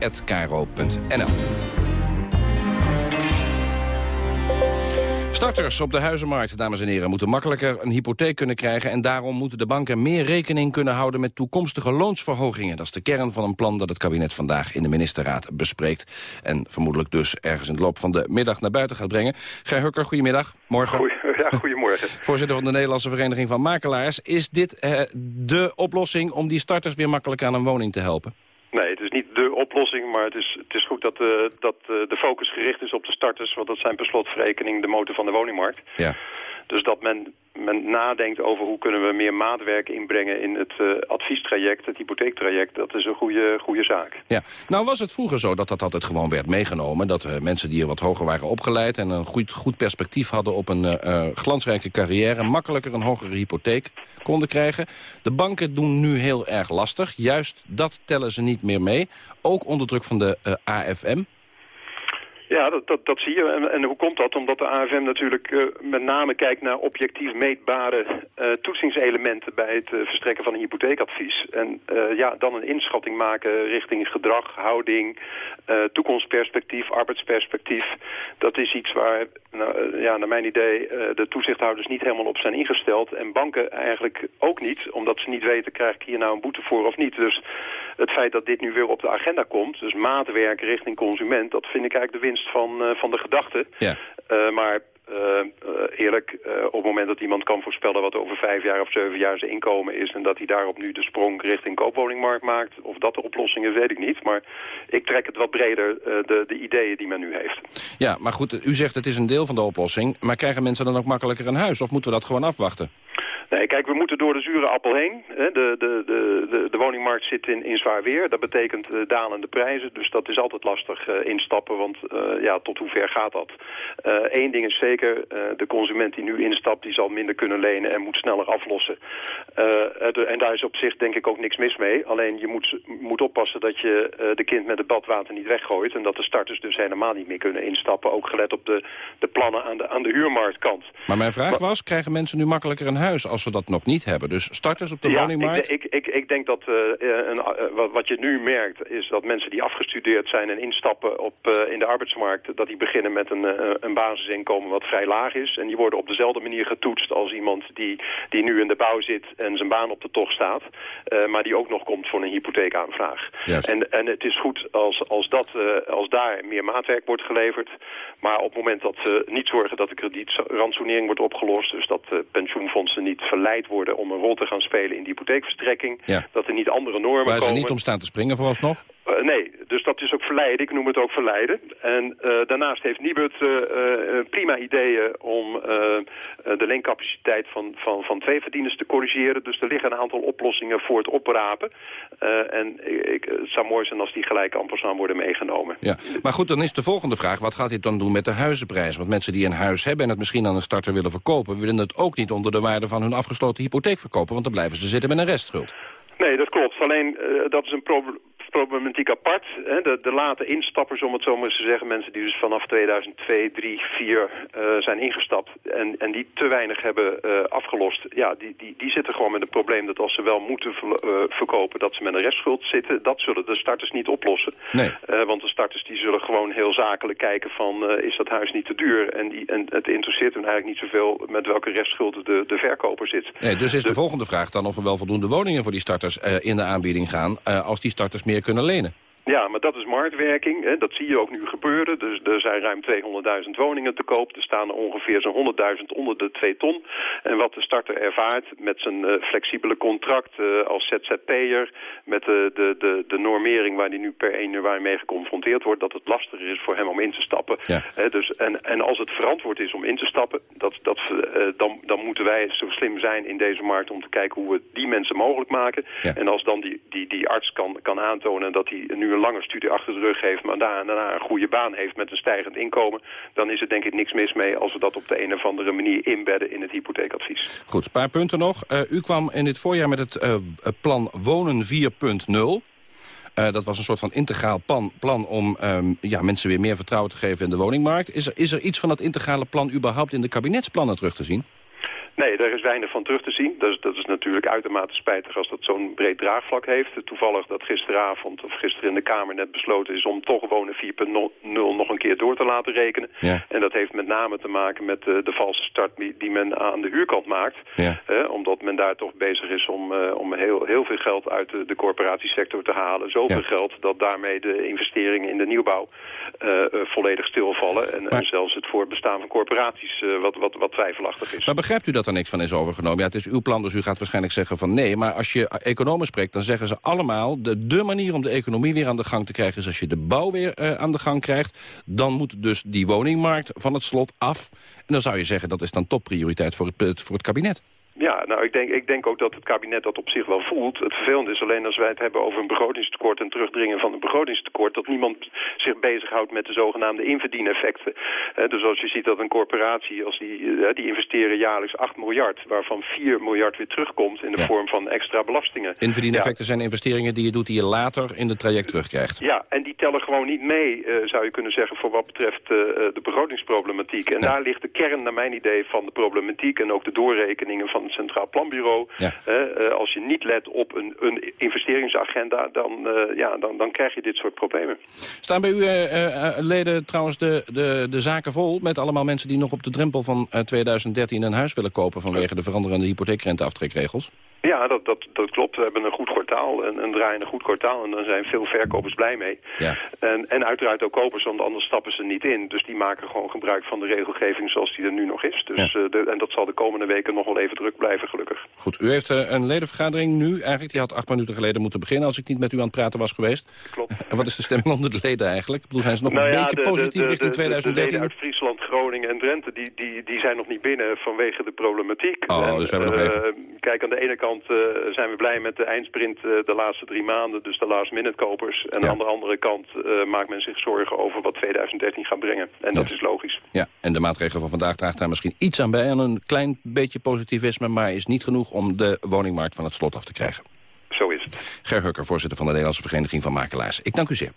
Starters op de huizenmarkt, dames en heren, moeten makkelijker een hypotheek kunnen krijgen... en daarom moeten de banken meer rekening kunnen houden met toekomstige loonsverhogingen. Dat is de kern van een plan dat het kabinet vandaag in de ministerraad bespreekt... en vermoedelijk dus ergens in de loop van de middag naar buiten gaat brengen. Gij Hukker, goedemiddag. Morgen. Goeie, ja, goedemorgen. Voorzitter van de Nederlandse Vereniging van Makelaars. Is dit eh, de oplossing om die starters weer makkelijk aan een woning te helpen? Nee, het is niet de oplossing, maar het is, het is goed dat, uh, dat uh, de focus gericht is op de starters. Want dat zijn per slotverrekening de motor van de woningmarkt. Ja. Dus dat men, men nadenkt over hoe kunnen we meer maatwerk inbrengen in het uh, adviestraject, het hypotheektraject. Dat is een goede, goede zaak. Ja. Nou was het vroeger zo dat dat altijd gewoon werd meegenomen. Dat uh, mensen die er wat hoger waren opgeleid en een goed, goed perspectief hadden op een uh, glansrijke carrière... makkelijker een hogere hypotheek konden krijgen. De banken doen nu heel erg lastig. Juist dat tellen ze niet meer mee. Ook onder druk van de AFM. Ja, dat, dat, dat zie je. En, en, hoe komt dat? Omdat de AFM natuurlijk uh, met name kijkt naar objectief meetbare uh, toetsingselementen bij het uh, verstrekken van een hypotheekadvies. En ja, dan een inschatting maken richting gedrag, houding, toekomstperspectief, arbeidsperspectief. Dat is iets waar, nou, ja, naar mijn idee, de toezichthouders niet helemaal op zijn ingesteld. En banken eigenlijk ook niet, omdat ze niet weten, krijg ik hier nou een boete voor of niet. Dus het feit dat dit nu weer op de agenda komt, dus maatwerk richting consument, dat vind ik eigenlijk de winst van, uh, van de gedachte. Ja. Uh, maar uh, eerlijk, op het moment dat iemand kan voorspellen wat over vijf jaar of zeven jaar zijn inkomen is... en dat hij daarop nu de sprong richting koopwoningmarkt maakt... of dat de oplossing is, weet ik niet. Maar ik trek het wat breder, de, de ideeën die men nu heeft. Ja, maar goed, u zegt het is een deel van de oplossing... maar krijgen mensen dan ook makkelijker een huis? Of moeten we dat gewoon afwachten? Nee, kijk, we moeten door de zure appel heen. De, de, de, de, de woningmarkt zit in, in zwaar weer. Dat betekent uh, dalende prijzen. Dus dat is altijd lastig uh, instappen, want uh, ja, tot hoe ver gaat dat? Eén ding is zeker, de consument die nu instapt... die zal minder kunnen lenen en moet sneller aflossen. En daar is op zich denk ik ook niks mis mee. Alleen je moet, moet oppassen dat je de kind met het badwater niet weggooit... en dat de starters dus helemaal niet meer kunnen instappen. Ook gelet op de, de plannen aan de, aan de huurmarktkant. Maar mijn vraag was, krijgen mensen nu makkelijker een huis... als als ze dat nog niet hebben. Dus starters op de ja, woningmarkt? Ik, ik, ik, ik denk dat uh, een, uh, wat, je nu merkt is dat mensen die afgestudeerd zijn en instappen op, uh, in de arbeidsmarkt, dat die beginnen met een, een basisinkomen wat vrij laag is. En die worden op dezelfde manier getoetst als iemand die, die nu in de bouw zit en zijn baan op de tocht staat. maar die ook nog komt voor een hypotheekaanvraag. En, en het is goed als, als, dat, als daar meer maatwerk wordt geleverd. Maar op het moment dat ze niet zorgen dat de kredietransonering wordt opgelost, dus dat pensioenfondsen niet verleid worden om een rol te gaan spelen in die hypotheekverstrekking. Ja. Dat er niet andere normen Waar komen. ze niet om staan te springen vooralsnog? Uh, nee, dus dat is ook verleiden. Ik noem het ook verleiden. En uh, daarnaast heeft Nibud uh, prima ideeën om de leencapaciteit van, van, van twee verdieners te corrigeren. Dus er liggen een aantal oplossingen voor het oprapen. en ik, het zou mooi zijn als die gelijk amper aan worden meegenomen. Ja. Maar goed, dan is de volgende vraag. Wat gaat dit dan doen met de huizenprijs? Want mensen die een huis hebben en het misschien aan een starter willen verkopen... willen het ook niet onder de waarde van hun afgesloten hypotheek verkopen... want dan blijven ze zitten met een restschuld. Nee, dat klopt. Alleen, uh, dat is een probleem problematiek apart. Hè. De, de late instappers, om het zo maar eens te zeggen... mensen die dus vanaf 2002, 3, 4 uh, zijn ingestapt... En, en die te weinig hebben uh, afgelost... ja, die, die, die zitten gewoon met een probleem dat als ze wel moeten uh, verkopen... dat ze met een restschuld zitten. Dat zullen de starters niet oplossen. Nee. want de starters die zullen gewoon heel zakelijk kijken van... is dat huis niet te duur? En, die, en het interesseert hun eigenlijk niet zoveel... met welke restschuld de, de verkoper zit. Nee, dus is de, de volgende vraag dan of er wel voldoende woningen... voor die starters in de aanbieding gaan... als die starters meer kunnen lenen. Ja, maar dat is marktwerking. Hè. Dat zie je ook nu gebeuren. Dus er zijn ruim 200.000 woningen te koop. Er staan er ongeveer zo'n 100.000 onder de 2 ton. En wat de starter ervaart met zijn uh, flexibele contract uh, als ZZP'er... met de, de, de, de normering waar hij nu per 1 januari mee geconfronteerd wordt... dat het lastiger is voor hem om in te stappen. Ja. Hè, dus, en, en als het verantwoord is om in te stappen... Dat, dat, uh, dan, dan moeten wij zo slim zijn in deze markt om te kijken hoe we die mensen mogelijk maken. Ja. En als dan die, die, die arts kan, kan aantonen dat hij nu lange studie achter de rug heeft... maar daarna, een goede baan heeft met een stijgend inkomen... dan is er denk ik niks mis mee als we dat op de een of andere manier inbedden in het hypotheekadvies. Goed, een paar punten nog. Uh, u kwam in dit voorjaar met het uh, plan Wonen 4.0... Uh, dat was een soort van integraal plan, om um, ja, mensen weer meer vertrouwen te geven in de woningmarkt. Is er, is er iets van dat integrale plan überhaupt in de kabinetsplannen terug te zien? Nee, daar is weinig van terug te zien. Dus dat is natuurlijk uitermate spijtig als dat zo'n breed draagvlak heeft. Toevallig dat gisteravond of gisteren in de Kamer net besloten is... om toch wonen 4.0 nog een keer door te laten rekenen. Ja. En dat heeft met name te maken met uh, de valse start die, die, men aan de huurkant maakt. Ja. Uh, omdat men daar toch bezig is om, uh, om heel, heel veel geld uit de, de corporatiesector te halen. Zoveel Ja. geld dat daarmee de investeringen in de nieuwbouw volledig stilvallen. En, Maar- en zelfs het voortbestaan van corporaties wat, wat, wat twijfelachtig is. Maar begrijpt u dat er niks van is overgenomen? Ja, het is uw plan, dus u gaat waarschijnlijk zeggen van nee. Maar als je economen spreekt, dan zeggen ze allemaal... de, de manier om de economie weer aan de gang te krijgen... is als je de bouw weer eh, aan de gang krijgt. Dan moet dus die woningmarkt van het slot af. En dan zou je zeggen, dat is dan topprioriteit voor het, voor het kabinet. Ja, nou, ik denk, ik denk ook dat het kabinet dat op zich wel voelt. Het vervelende is alleen als wij het hebben over een begrotingstekort... en terugdringen van een begrotingstekort... dat niemand zich bezighoudt met de zogenaamde inverdieneffecten. Eh, dus als je ziet dat een corporatie, als die, eh, die investeren jaarlijks 8 miljard... waarvan 4 miljard weer terugkomt in de Ja. vorm van extra belastingen. Inverdieneffecten zijn investeringen die je doet... die je later in het traject terugkrijgt. Ja, en die tellen gewoon niet mee, eh, zou je kunnen zeggen, voor wat betreft eh, eh, de begrotingsproblematiek. En daar ligt de kern, naar mijn idee, van de problematiek en ook de doorrekeningen van het Centraal Planbureau. Ja. Eh, als je niet let op een, een investeringsagenda, dan, eh, ja, dan, dan krijg je dit soort problemen. Staan bij u eh, leden trouwens de, de, de zaken vol... met allemaal mensen die nog op de drempel van eh, 2013 een huis willen kopen... vanwege de veranderende hypotheekrenteaftrekregels? Ja, dat, dat, dat klopt. We hebben een goed kwartaal, een, een draaiende goed kwartaal. En daar zijn veel verkopers blij mee. Ja. En, en uiteraard ook kopers, want anders stappen ze niet in. Dus die maken gewoon gebruik van de regelgeving zoals die er nu nog is. Dus, de, en dat zal de komende weken nog wel even druk blijven, gelukkig. Goed, u heeft eh, een ledenvergadering nu eigenlijk. Die had acht minuten geleden moeten beginnen als ik niet met u aan het praten was geweest. Klopt. En wat is de stemming onder de leden eigenlijk? Ik bedoel, zijn ze nog Nou een ja, beetje de- de- positief de- richting de- de- De 2013? leden uit Friesland, Groningen en Drenthe, die, die, die zijn nog niet binnen vanwege de problematiek. Oh, En, dus we hebben nog eh, even. Kijk, aan de ene kant eh, zijn we blij met de eindsprint de laatste drie maanden, dus de last minute kopers. En Ja. aan de andere kant maakt men zich zorgen over wat 2013 gaat brengen. En dat is logisch. Ja, en de maatregel van vandaag draagt daar misschien iets aan bij... aan een klein beetje positivisme, maar is niet genoeg om de woningmarkt van het slot af te krijgen. Zo is het. Ger Hukker, voorzitter van de Nederlandse Vereniging van Makelaars. Ik dank u zeer.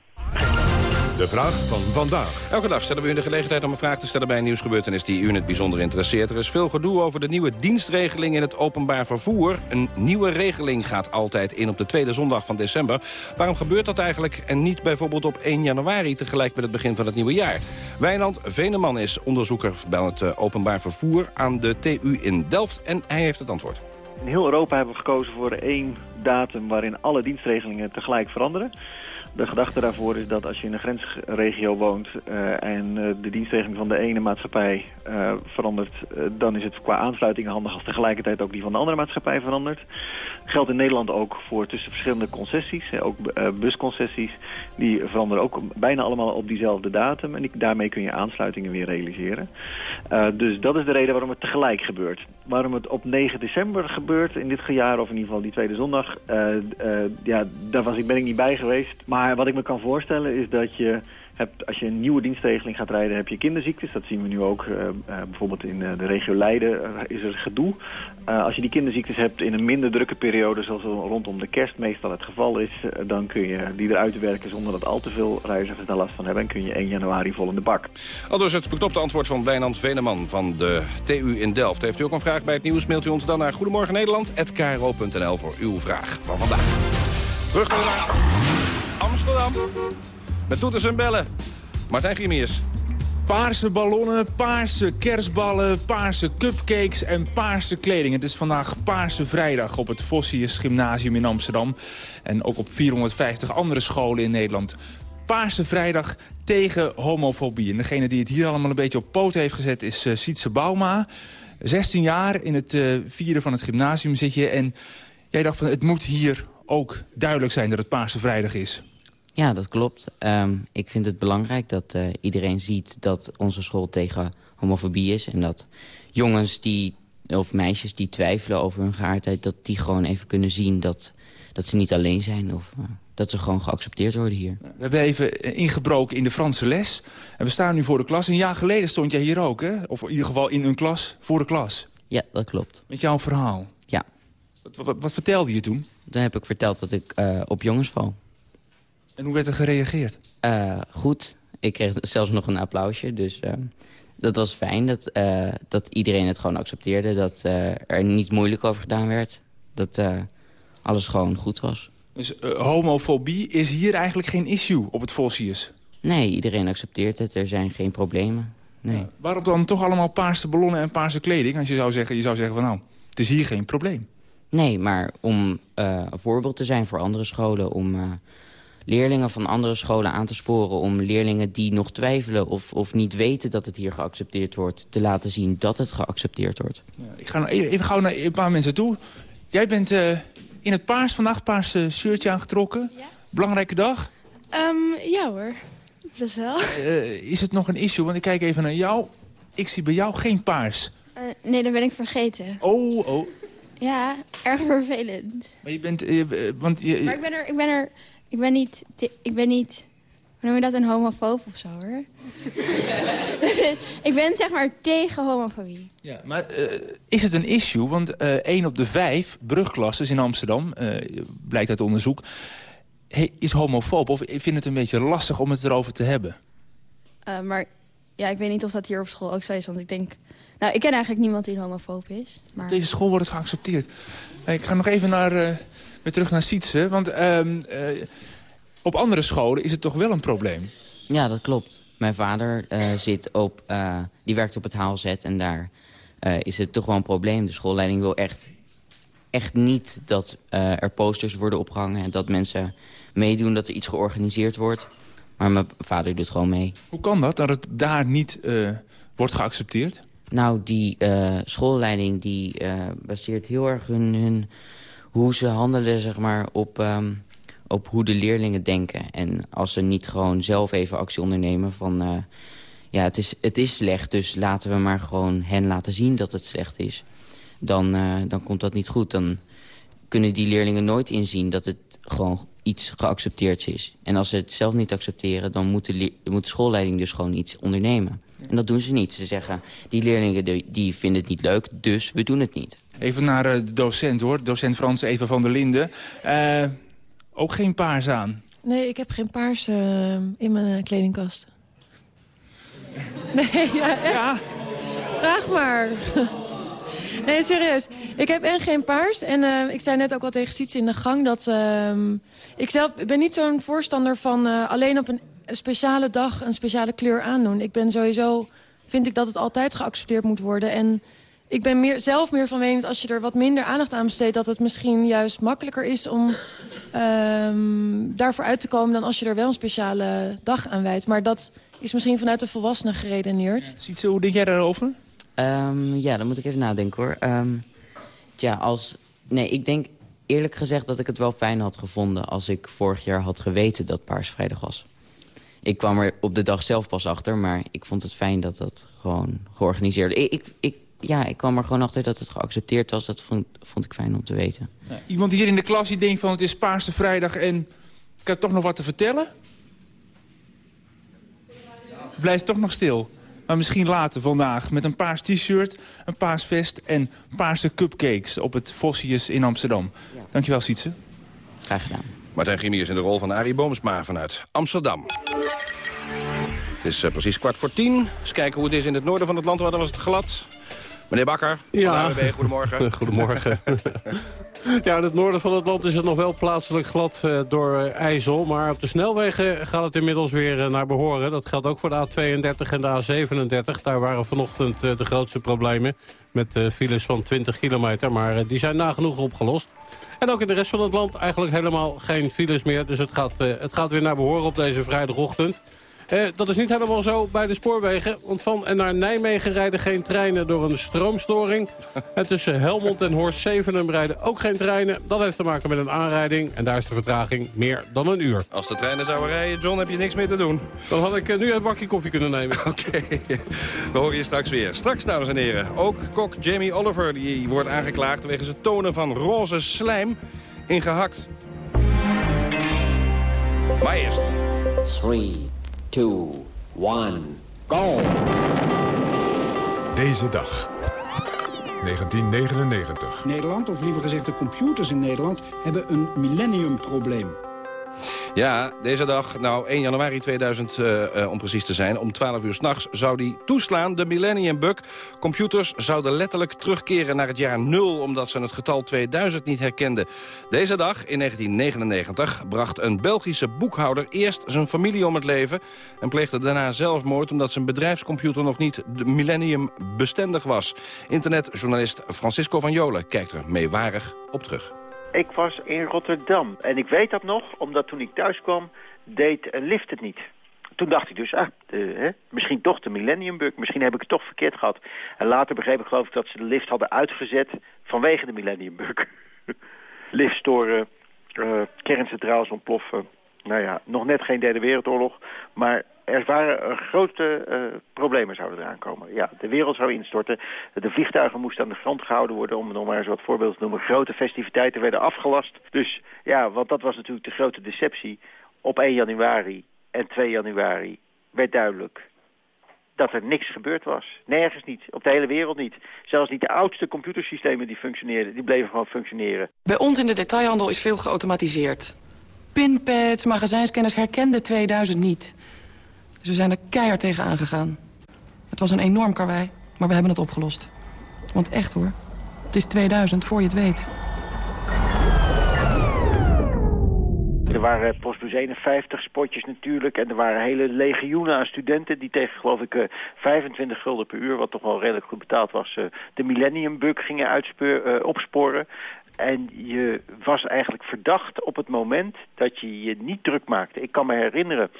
De vraag van vandaag. Elke dag stellen we u de gelegenheid om een vraag te stellen bij een nieuwsgebeurtenis die u in het bijzonder interesseert. Er is veel gedoe over de nieuwe dienstregeling in het openbaar vervoer. Een nieuwe regeling gaat altijd in op de tweede zondag van december. Waarom gebeurt dat eigenlijk en niet bijvoorbeeld op 1 januari tegelijk met het begin van het nieuwe jaar? Wijnand Veneman is onderzoeker bij het eh, openbaar vervoer aan de TU in Delft en hij heeft het antwoord. In heel Europa hebben we gekozen voor één datum waarin alle dienstregelingen tegelijk veranderen. De gedachte daarvoor is dat als je in een grensregio woont uh, en uh, de dienstregeling van de ene maatschappij uh, verandert, dan is het qua aansluiting handig als tegelijkertijd ook die van de andere maatschappij verandert. Geldt in Nederland ook voor tussen verschillende concessies, ook busconcessies. Die veranderen ook bijna allemaal op diezelfde datum en daarmee kun je aansluitingen weer realiseren. dus dat is de reden waarom het tegelijk gebeurt. Waarom het op 9 december gebeurt in dit jaar, of in ieder geval die tweede zondag, ja, daar was ik, ben ik niet bij geweest. Maar maar wat ik me kan voorstellen is dat je hebt, als je een nieuwe dienstregeling gaat rijden, heb je kinderziektes. Dat zien we nu ook uh, uh, bijvoorbeeld in uh, de regio Leiden is er gedoe. als je die kinderziektes hebt in een minder drukke periode, zoals rondom de kerst meestal het geval is, dan kun je die eruit werken zonder dat al te veel reizigers daar last van hebben. En kun je 1 januari vol in de bak. Al dus het beknopte antwoord van Wijnand Veneman van de TU in Delft. Heeft u ook een vraag bij het nieuws, mailt u ons dan naar Goedemorgen Nederland@kro.nl voor uw vraag van vandaag. Amsterdam. Met toeters en bellen. Martijn Grimiers. Paarse ballonnen, paarse kerstballen, paarse cupcakes en paarse kleding. Het is vandaag Paarse Vrijdag op het Vossius Gymnasium in Amsterdam. En ook op 450 andere scholen in Nederland. Paarse Vrijdag tegen homofobie. En degene die het hier allemaal een beetje op poot heeft gezet is uh, Sietse Bauma. 16 jaar in het uh, vierde van het gymnasium zit je. En jij dacht van het moet hier ook duidelijk zijn dat het Paarse Vrijdag is. Ja, dat klopt. Um, ik vind het belangrijk dat uh, iedereen ziet dat onze school tegen homofobie is. En dat jongens die, of meisjes die twijfelen over hun geaardheid... dat die gewoon even kunnen zien dat, dat ze niet alleen zijn. Of uh, dat ze gewoon geaccepteerd worden hier. We hebben even ingebroken in de Franse les. En we staan nu voor de klas. Een jaar geleden stond jij hier ook, hè? Of in ieder geval in een klas, voor de klas. Ja, dat klopt. Met jouw verhaal? Ja. Wat, wat, wat vertelde je toen? Toen heb ik verteld dat ik uh, op jongens val. En hoe werd er gereageerd? Uh, goed. Ik kreeg zelfs nog een applausje. Dus uh, dat was fijn dat, uh, dat iedereen het gewoon accepteerde. Dat er niet moeilijk over gedaan werd. Dat alles gewoon goed was. Dus homofobie is hier eigenlijk geen issue op het Vossius? Nee, iedereen accepteert het. Er zijn geen problemen. Nee. Waarom dan toch allemaal paarse ballonnen en paarse kleding? Als je zou zeggen, je zou zeggen van nou, het is hier geen probleem. Nee, maar om een voorbeeld te zijn voor andere scholen... om leerlingen van andere scholen aan te sporen... om leerlingen die nog twijfelen of, of niet weten dat het hier geaccepteerd wordt... te laten zien dat het geaccepteerd wordt. Ja, ik ga even, even gauw naar een paar mensen toe. Jij bent uh, in het paars vandaag, paars uh, shirtje aangetrokken. Ja. Belangrijke dag? Um, ja hoor, best wel. Uh, is het nog een issue? Want ik kijk even naar jou. Ik zie bij jou geen paars. nee, dat ben ik vergeten. Oh, oh. Ja, erg vervelend. Maar je bent... want je, maar ik ben er... Ik ben er ik ben niet... Ik ben niet... Hoe noem je dat? Een homofoob of zo, hoor. ik ben zeg maar tegen homofobie. Ja, maar uh, is het een issue? Want uh, één op de vijf brugklasses in Amsterdam, uh, blijkt uit onderzoek... Is homofoob of ik vind het een beetje lastig om het erover te hebben? maar ja, ik weet niet of dat hier op school ook zo is. Want ik denk... Nou, ik ken eigenlijk niemand die een homofoob is. Maar... Op deze school wordt het geaccepteerd. Ik ga nog even naar weer terug naar Sietse. Want uh, uh, op andere scholen is het toch wel een probleem? Ja, dat klopt. Mijn vader uh, zit op, uh, die werkt op het HLZ en daar is het toch wel een probleem. De schoolleiding wil echt, echt niet dat er posters worden opgehangen... en dat mensen meedoen, dat er iets georganiseerd wordt. Maar mijn vader doet gewoon mee. Hoe kan dat, dat het daar niet wordt geaccepteerd? Nou, die schoolleiding die baseert heel erg hun... hun hoe ze handelen zeg maar, op, um, op hoe de leerlingen denken. En als ze niet gewoon zelf even actie ondernemen van... Uh, ja, het is, het is slecht, dus laten we maar gewoon hen laten zien dat het slecht is. Dan, uh, dan komt dat niet goed. Dan kunnen die leerlingen nooit inzien dat het gewoon iets geaccepteerd is. En als ze het zelf niet accepteren, dan moet de, moet de schoolleiding dus gewoon iets ondernemen. En dat doen ze niet. Ze zeggen, die leerlingen die, die vinden het niet leuk, dus we doen het niet. Even naar eh, de docent hoor, docent Frans Eva van der Linden. Uh, ook geen paars aan? Nee, ik heb geen paars uh, in mijn kledingkast. nee, ja, ja. Vraag maar. nee, serieus. Ik heb en geen paars. En uh, ik zei net ook al tegen Sietse in de gang dat... Uh, ik zelf ben niet zo'n voorstander van alleen op een speciale dag een speciale kleur aandoen. Ik ben sowieso... vind ik dat het altijd geaccepteerd moet worden. En ik ben meer, zelf meer van mening dat als je er wat minder aandacht aan besteedt... dat het misschien juist makkelijker is om um, daarvoor uit te komen... dan als je er wel een speciale dag aan wijdt. Maar dat is misschien vanuit de volwassenen geredeneerd. Ziet hoe denk jij daarover? Um, ja, dan moet ik even nadenken hoor. Um, tja, als... Nee, ik denk eerlijk gezegd dat ik het wel fijn had gevonden... als ik vorig jaar had geweten dat Paarsvrijdag was. Ik kwam er op de dag zelf pas achter, maar ik vond het fijn dat dat gewoon georganiseerd... Ik, ik, ik ja, ik kwam er gewoon achter dat het geaccepteerd was. Dat vond, vond ik fijn om te weten. Ja, iemand hier in de klas die denkt van het is Paarse Vrijdag en ik heb toch nog wat te vertellen? Blijf toch nog stil. Maar misschien later vandaag met een paars t-shirt, een paars vest en paarse cupcakes op het Vossius in Amsterdam. Ja. Dankjewel Sietse. Graag gedaan. Martijn Grimiers in de rol van Arie Boomsma vanuit Amsterdam. Het is uh, precies kwart voor tien. Eens kijken hoe het is in het noorden van het land. Waar was het glad. Meneer Bakker, ja. AWB, goedemorgen. goedemorgen. ja, in het noorden van het land is het nog wel plaatselijk glad uh, door uh, IJssel. Maar op de snelwegen gaat het inmiddels weer uh, naar behoren. Dat geldt ook voor de A32 en de A37. Daar waren vanochtend de grootste problemen met files van 20 kilometer. Maar die zijn nagenoeg opgelost. En ook in de rest van het land eigenlijk helemaal geen files meer. Dus het gaat, het gaat weer naar behoren op deze vrijdagochtend. Uh, dat is niet helemaal zo bij de spoorwegen. Want van en naar Nijmegen rijden geen treinen door een stroomstoring. En tussen Helmond en Horst Zevenum rijden ook geen treinen. Dat heeft te maken met een aanrijding. En daar is de vertraging meer dan een uur. Als de treinen zouden rijden, John, heb je niks meer te doen. Dan had ik uh, nu een bakje koffie kunnen nemen. Oké, we horen je straks weer. Straks, dames en heren, ook kok Jamie Oliver... die wordt aangeklaagd wegens het tonen van roze slijm ingehakt. Maar eerst... 3, 2, 1, go! Deze dag. 1999. Nederland, of liever gezegd de computers in Nederland, hebben een millenniumprobleem. Ja, deze dag, nou 1 januari 2000 uh, uh, om precies te zijn, om 12 uur s'nachts zou die toeslaan, de Millennium Bug. Computers zouden letterlijk terugkeren naar het jaar 0, omdat ze het getal 2000 niet herkenden. Deze dag, in 1999, bracht een Belgische boekhouder eerst zijn familie om het leven... en pleegde daarna zelfmoord omdat zijn bedrijfscomputer nog niet de Millennium bestendig was. Internetjournalist Francisco van Jolen kijkt er meewarig op terug. Ik was in Rotterdam. En ik weet dat nog, omdat toen ik thuis kwam, deed een lift het niet. Toen dacht ik dus, ah, hè, misschien toch de Millennium Bug. Misschien heb ik het toch verkeerd gehad. En later begreep ik geloof ik dat ze de lift hadden uitgezet vanwege de Millennium Bug. Lift storen, uh, kerncentrales ontploffen. Nou ja, nog net geen derde wereldoorlog. Maar er waren grote uh, problemen zouden eraan komen. Ja, de wereld zou instorten. De vliegtuigen moesten aan de grond gehouden worden, om nog maar eens wat voorbeelden te noemen. Grote festiviteiten werden afgelast. Dus ja, want dat was natuurlijk de grote deceptie. Op 1 januari en 2 januari werd duidelijk dat er niks gebeurd was. Nergens niet. Op de hele wereld niet. Zelfs niet de oudste computersystemen die functioneerden, die bleven gewoon functioneren. Bij ons in de detailhandel is veel geautomatiseerd. Pinpads, magazijnscanners herkenden 2000 niet. Dus we zijn er keihard tegen aangegaan. Het was een enorm karwei, maar we hebben het opgelost. Want echt hoor, het is 2000 voor je het weet. Er waren postbus 51 spotjes natuurlijk. En er waren hele legioenen aan studenten die tegen geloof ik 25 eh, gulden per uur, wat toch wel redelijk goed betaald was, eh, de Millennium Bug gingen uh, opsporen. En je was eigenlijk verdacht op het moment dat je je niet druk maakte. Ik kan me herinneren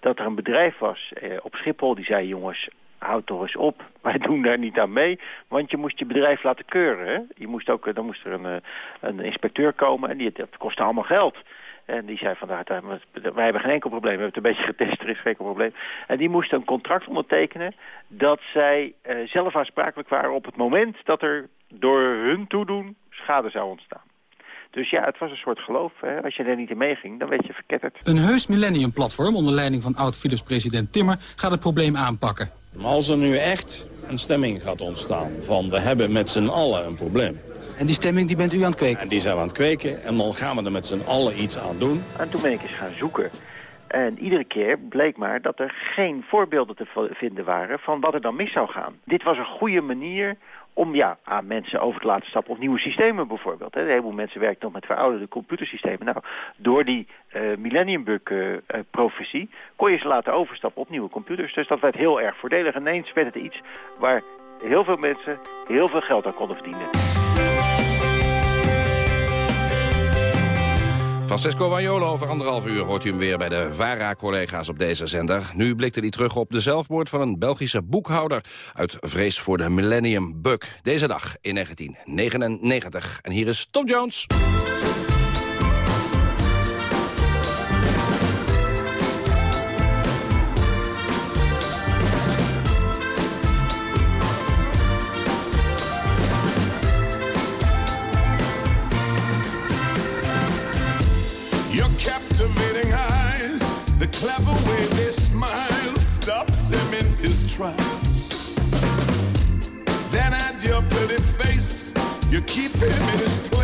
dat er een bedrijf was eh, op Schiphol die zei... jongens, houd toch eens op, wij doen daar niet aan mee. Want je moest je bedrijf laten keuren. Hè? Je moest ook, eh, dan moest er een, eh, een inspecteur komen en die, dat kostte allemaal geld. En die zei van, nou, wij hebben geen enkel probleem. We hebben het een beetje getest, er is geen enkel probleem. En die moesten een contract ondertekenen dat zij uh, zelf aansprakelijk waren op het moment dat er door hun toedoen schade zou ontstaan. Dus ja, het was een soort geloof. Hè. Als je er niet in meeging, dan werd je verketterd. Een heus millenniumplatform onder leiding van oud-Philips-president Timmer... gaat het probleem aanpakken. Als er nu echt een stemming gaat ontstaan van we hebben met z'n allen een probleem... En die stemming die bent u aan het kweken? En die zijn we aan het kweken en dan gaan we er met z'n allen iets aan doen. En toen ben ik eens gaan zoeken. En iedere keer bleek maar dat er geen voorbeelden te vinden waren van wat er dan mis zou gaan. Dit was een goede manier om ja, aan mensen over te laten stappen op nieuwe systemen bijvoorbeeld. Hè. Een heleboel mensen werken nog met verouderde computersystemen. Nou, door die uh, Millennium Bug uh, profetie kon je ze laten overstappen op nieuwe computers. Dus dat werd heel erg voordelig. En ineens werd het iets waar heel veel mensen heel veel geld aan konden verdienen. Francesco Wagnolo over anderhalf uur hoort u hem weer bij de VARA-collega's op deze zender. Nu blikte hij terug op de zelfmoord van een Belgische boekhouder... uit vrees voor de Millennium Bug. Deze dag in 1999. En hier is Tom Jones. Captivating eyes, the clever way they smile stops him in his tracks. Then at your pretty face, you keep him in his place.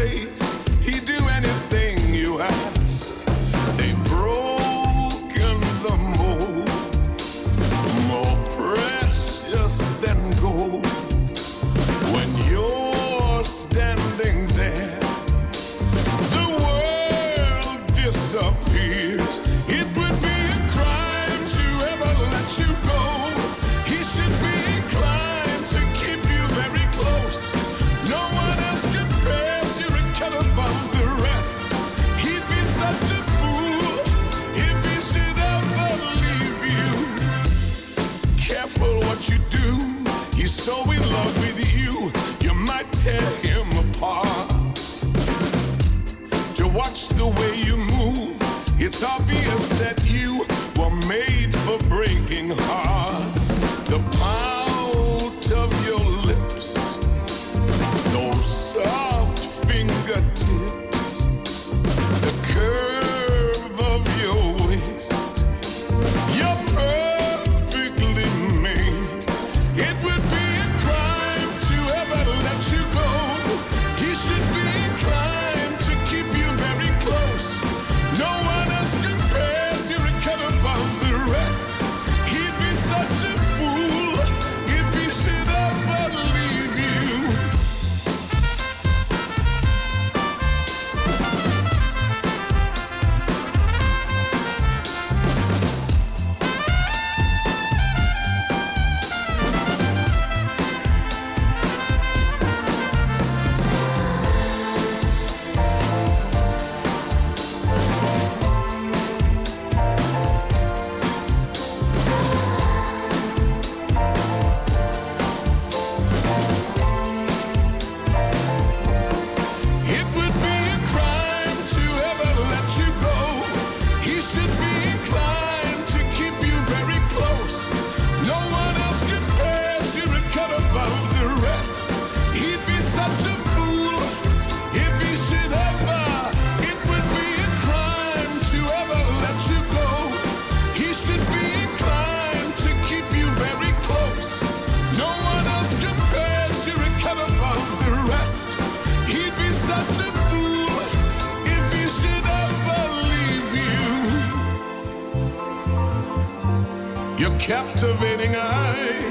Captivating eyes,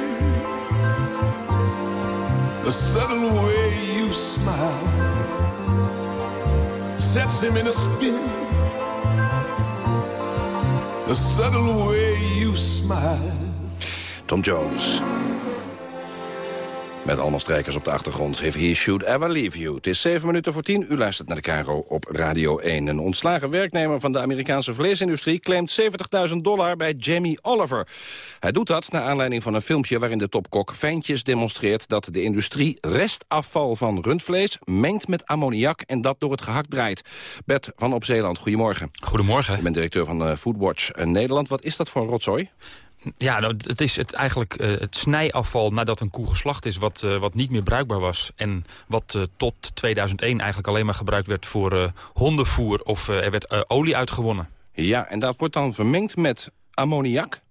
the subtle way you smile, sets him in a spin. The subtle way you smile. Tom Jones. Met allemaal strijkers op de achtergrond. If he should ever leave you. Het is 7 minuten voor 10. U luistert naar de Caro op Radio 1. Een ontslagen werknemer van de Amerikaanse vleesindustrie... claimt 70.000 dollar bij Jamie Oliver. Hij doet dat naar aanleiding van een filmpje... waarin de topkok fijntjes demonstreert dat de industrie... restafval van rundvlees mengt met ammoniak... en dat door het gehakt draait. Bert van Op Zeeland, goedemorgen. Goedemorgen. Ik ben directeur van uh, Foodwatch Nederland. Wat is dat voor een rotzooi? Ja, nou, het is het eigenlijk uh, het snijafval nadat een koe geslacht is... wat, uh, wat niet meer bruikbaar was. En wat uh, tot 2001 eigenlijk alleen maar gebruikt werd voor hondenvoer... of er werd olie uitgewonnen. Ja, en dat wordt dan vermengd met ammoniak?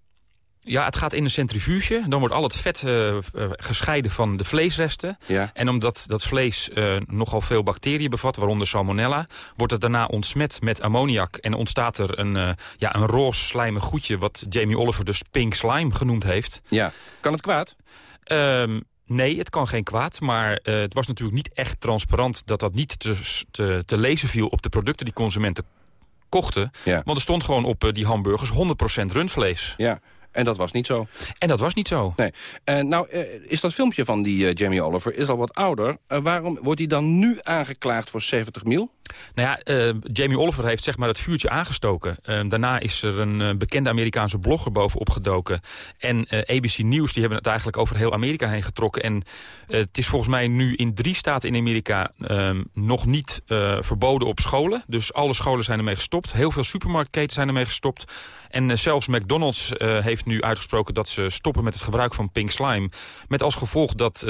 Ja, het gaat in een centrifuge. Dan wordt al het vet uh, gescheiden van de vleesresten. Ja. En omdat dat vlees uh, nogal veel bacteriën bevat, waaronder salmonella... wordt het daarna ontsmet met ammoniak. En ontstaat er een, ja, een roze slijmig goedje... wat Jamie Oliver dus pink slime genoemd heeft. Ja. Kan het kwaad? Um, Nee, het kan geen kwaad, maar uh, het was natuurlijk niet echt transparant... dat dat niet te, te, te lezen viel op de producten die consumenten kochten. Ja. Want er stond gewoon op uh, die hamburgers 100% rundvlees. Ja, en dat was niet zo. En dat was niet zo. Nee. Uh, nou, uh, is dat filmpje van die uh, Jamie Oliver is al wat ouder. waarom wordt hij dan nu aangeklaagd voor 70 mil? Nou ja, Jamie Oliver heeft zeg maar het vuurtje aangestoken. daarna is er een bekende Amerikaanse blogger bovenop gedoken. En ABC News die hebben het eigenlijk over heel Amerika heen getrokken. En het is volgens mij nu in drie staten in Amerika nog niet verboden op scholen. Dus alle scholen zijn ermee gestopt. Heel veel supermarktketens zijn ermee gestopt. En zelfs McDonald's heeft nu uitgesproken dat ze stoppen met het gebruik van pink slime. Met als gevolg dat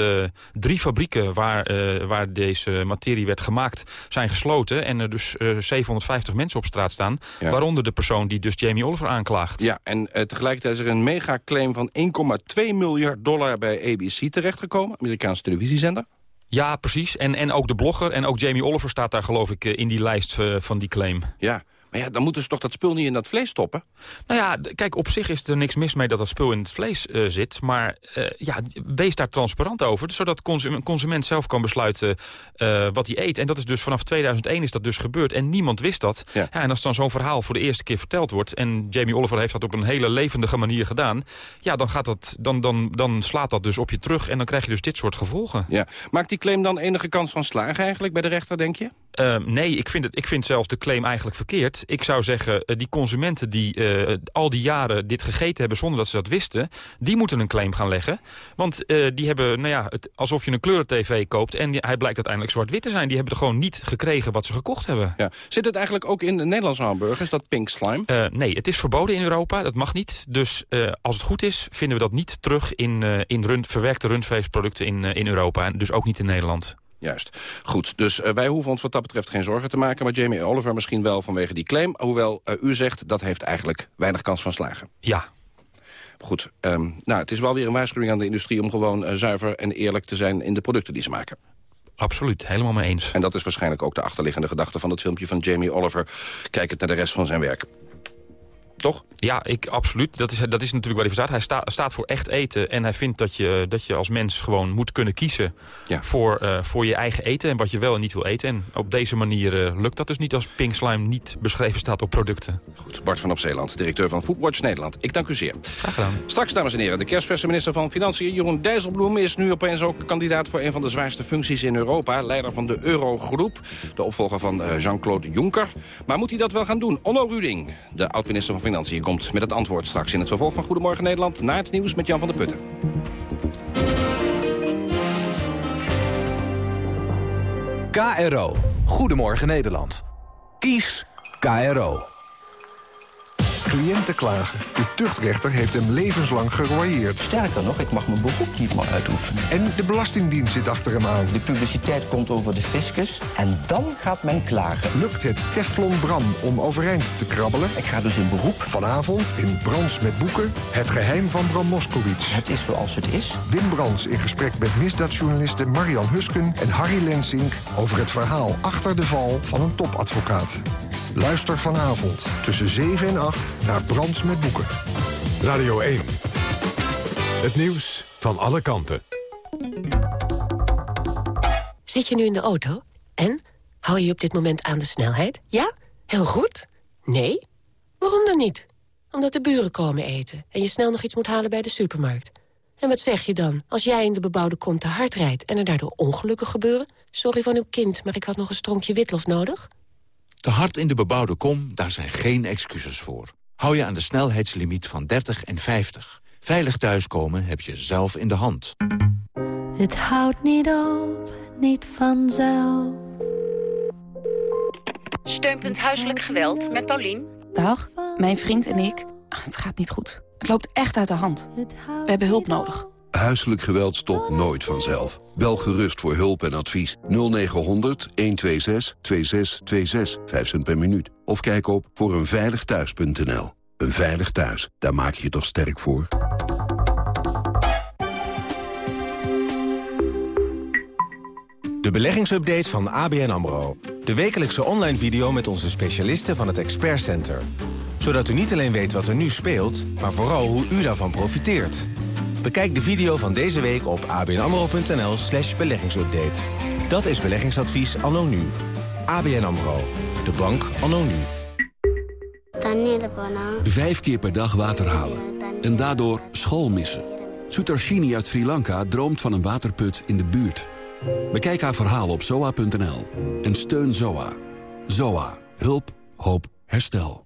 drie fabrieken waar, waar deze materie werd gemaakt zijn gesloten. En er dus 750 mensen op straat staan. Ja. Waaronder de persoon die dus Jamie Oliver aanklaagt. Ja, en tegelijkertijd is er een megaclaim van 1,2 miljard dollar bij ABC terechtgekomen. Amerikaanse televisiezender. Ja, precies. En, en ook de blogger en ook Jamie Oliver staat daar geloof ik in die lijst van die claim. Ja, maar ja, dan moeten ze toch dat spul niet in dat vlees stoppen? Nou ja, kijk, op zich is er niks mis mee dat dat spul in het vlees uh, zit. Maar uh, ja, wees daar transparant over. Zodat een consument zelf kan besluiten uh, wat hij eet. En dat is dus vanaf 2001 is dat dus gebeurd. En niemand wist dat. Ja. Ja, en als dan zo'n verhaal voor de eerste keer verteld wordt... en Jamie Oliver heeft dat op een hele levendige manier gedaan... ja, dan, gaat dat, dan, dan, dan slaat dat dus op je terug. En dan krijg je dus dit soort gevolgen. Ja. Maakt die claim dan enige kans van slagen eigenlijk bij de rechter, denk je? Nee, ik vind, het, ik vind zelf de claim eigenlijk verkeerd. Ik zou zeggen, uh, die consumenten die uh, al die jaren dit gegeten hebben zonder dat ze dat wisten... die moeten een claim gaan leggen. Want die hebben, nou ja, het, alsof je een kleuren-tv koopt... en die, hij blijkt uiteindelijk zwart-wit te zijn. Die hebben er gewoon niet gekregen wat ze gekocht hebben. Ja. Zit het eigenlijk ook in de Nederlandse hamburgers, dat pink slime? nee, het is verboden in Europa. Dat mag niet. Dus als het goed is, vinden we dat niet terug in, in rund, verwerkte rundvleesproducten in, in Europa. En dus ook niet in Nederland. Juist. Goed, dus uh, wij hoeven ons wat dat betreft geen zorgen te maken... maar Jamie Oliver misschien wel vanwege die claim. Hoewel uh, u zegt, dat heeft eigenlijk weinig kans van slagen. Ja. Goed, um, nou, het is wel weer een waarschuwing aan de industrie... om gewoon uh, zuiver en eerlijk te zijn in de producten die ze maken. Absoluut, helemaal mee eens. En dat is waarschijnlijk ook de achterliggende gedachte van het filmpje van Jamie Oliver. Kijkend naar de rest van zijn werk. Toch? Ja, ik, absoluut. Dat is, dat is natuurlijk waar hij voor staat. Hij sta, staat voor echt eten. En hij vindt dat je, dat je als mens gewoon moet kunnen kiezen... Ja. Voor, uh, voor je eigen eten en wat je wel en niet wil eten. En op deze manier uh, lukt dat dus niet als pink slime niet beschreven staat op producten. Goed, Bart van Opzeeland, directeur van Foodwatch Nederland. Ik dank u zeer. Graag gedaan. Straks, dames en heren, de kerstverse minister van Financiën... Jeroen Dijsselbloem is nu opeens ook kandidaat voor een van de zwaarste functies in Europa. Leider van de Eurogroep, de opvolger van uh, Jean-Claude Juncker. Maar moet hij dat wel gaan doen? Onno Ruding, de oud-minister van Financiën, komt met het antwoord straks in het vervolg van Goedemorgen Nederland... na het nieuws met Jan van der Putten. KRO. Goedemorgen Nederland. Kies KRO. Cliënten klagen. De tuchtrechter heeft hem levenslang geroyeerd. Sterker nog, ik mag mijn beroep niet meer uitoefenen. En de Belastingdienst zit achter hem aan. De publiciteit komt over de fiscus en dan gaat men klagen. Lukt het Teflon Bram om overeind te krabbelen? Ik ga dus in beroep. Vanavond in Brands met Boeken. Het geheim van Bram Moskowitz. Het is zoals het is. Wim Brands in gesprek met misdaadjournalisten Marian Husken en Harry Lensink... over het verhaal achter de val van een topadvocaat. Luister vanavond tussen 7 en 8 naar Brands met Boeken. Radio 1. Het nieuws van alle kanten. Zit je nu in de auto? En? Hou je op dit moment aan de snelheid? Ja? Heel goed? Nee? Waarom dan niet? Omdat de buren komen eten en je snel nog iets moet halen bij de supermarkt. En wat zeg je dan als jij in de bebouwde kom te hard rijdt... en er daardoor ongelukken gebeuren? Sorry van uw kind, maar ik had nog een stronkje witlof nodig. Te hard in de bebouwde kom, daar zijn geen excuses voor. Hou je aan de snelheidslimiet van 30 en 50. Veilig thuiskomen heb je zelf in de hand. Het houdt niet op, niet vanzelf. Steunpunt Huiselijk Geweld met Paulien. Dag, mijn vriend en ik. Het gaat niet goed. Het loopt echt uit de hand. We hebben hulp nodig. Huiselijk geweld stopt nooit vanzelf. Bel gerust voor hulp en advies 0900 126 2626, 5 cent per minuut. Of kijk op voor eenveiligthuis.nl. Een veilig thuis, daar maak je je toch sterk voor? De beleggingsupdate van ABN AMRO. De wekelijkse online video met onze specialisten van het Expert Center. Zodat u niet alleen weet wat er nu speelt, maar vooral hoe u daarvan profiteert. Bekijk de video van deze week op abnamro.nl slash beleggingsupdate. Dat is beleggingsadvies anno nu. ABN AMRO. De bank anno nu. Vijf keer per dag water halen. En daardoor school missen. Sutarshini uit Sri Lanka droomt van een waterput in de buurt. Bekijk haar verhaal op zoa.nl. En steun ZOA. ZOA. Hulp. Hoop. Herstel.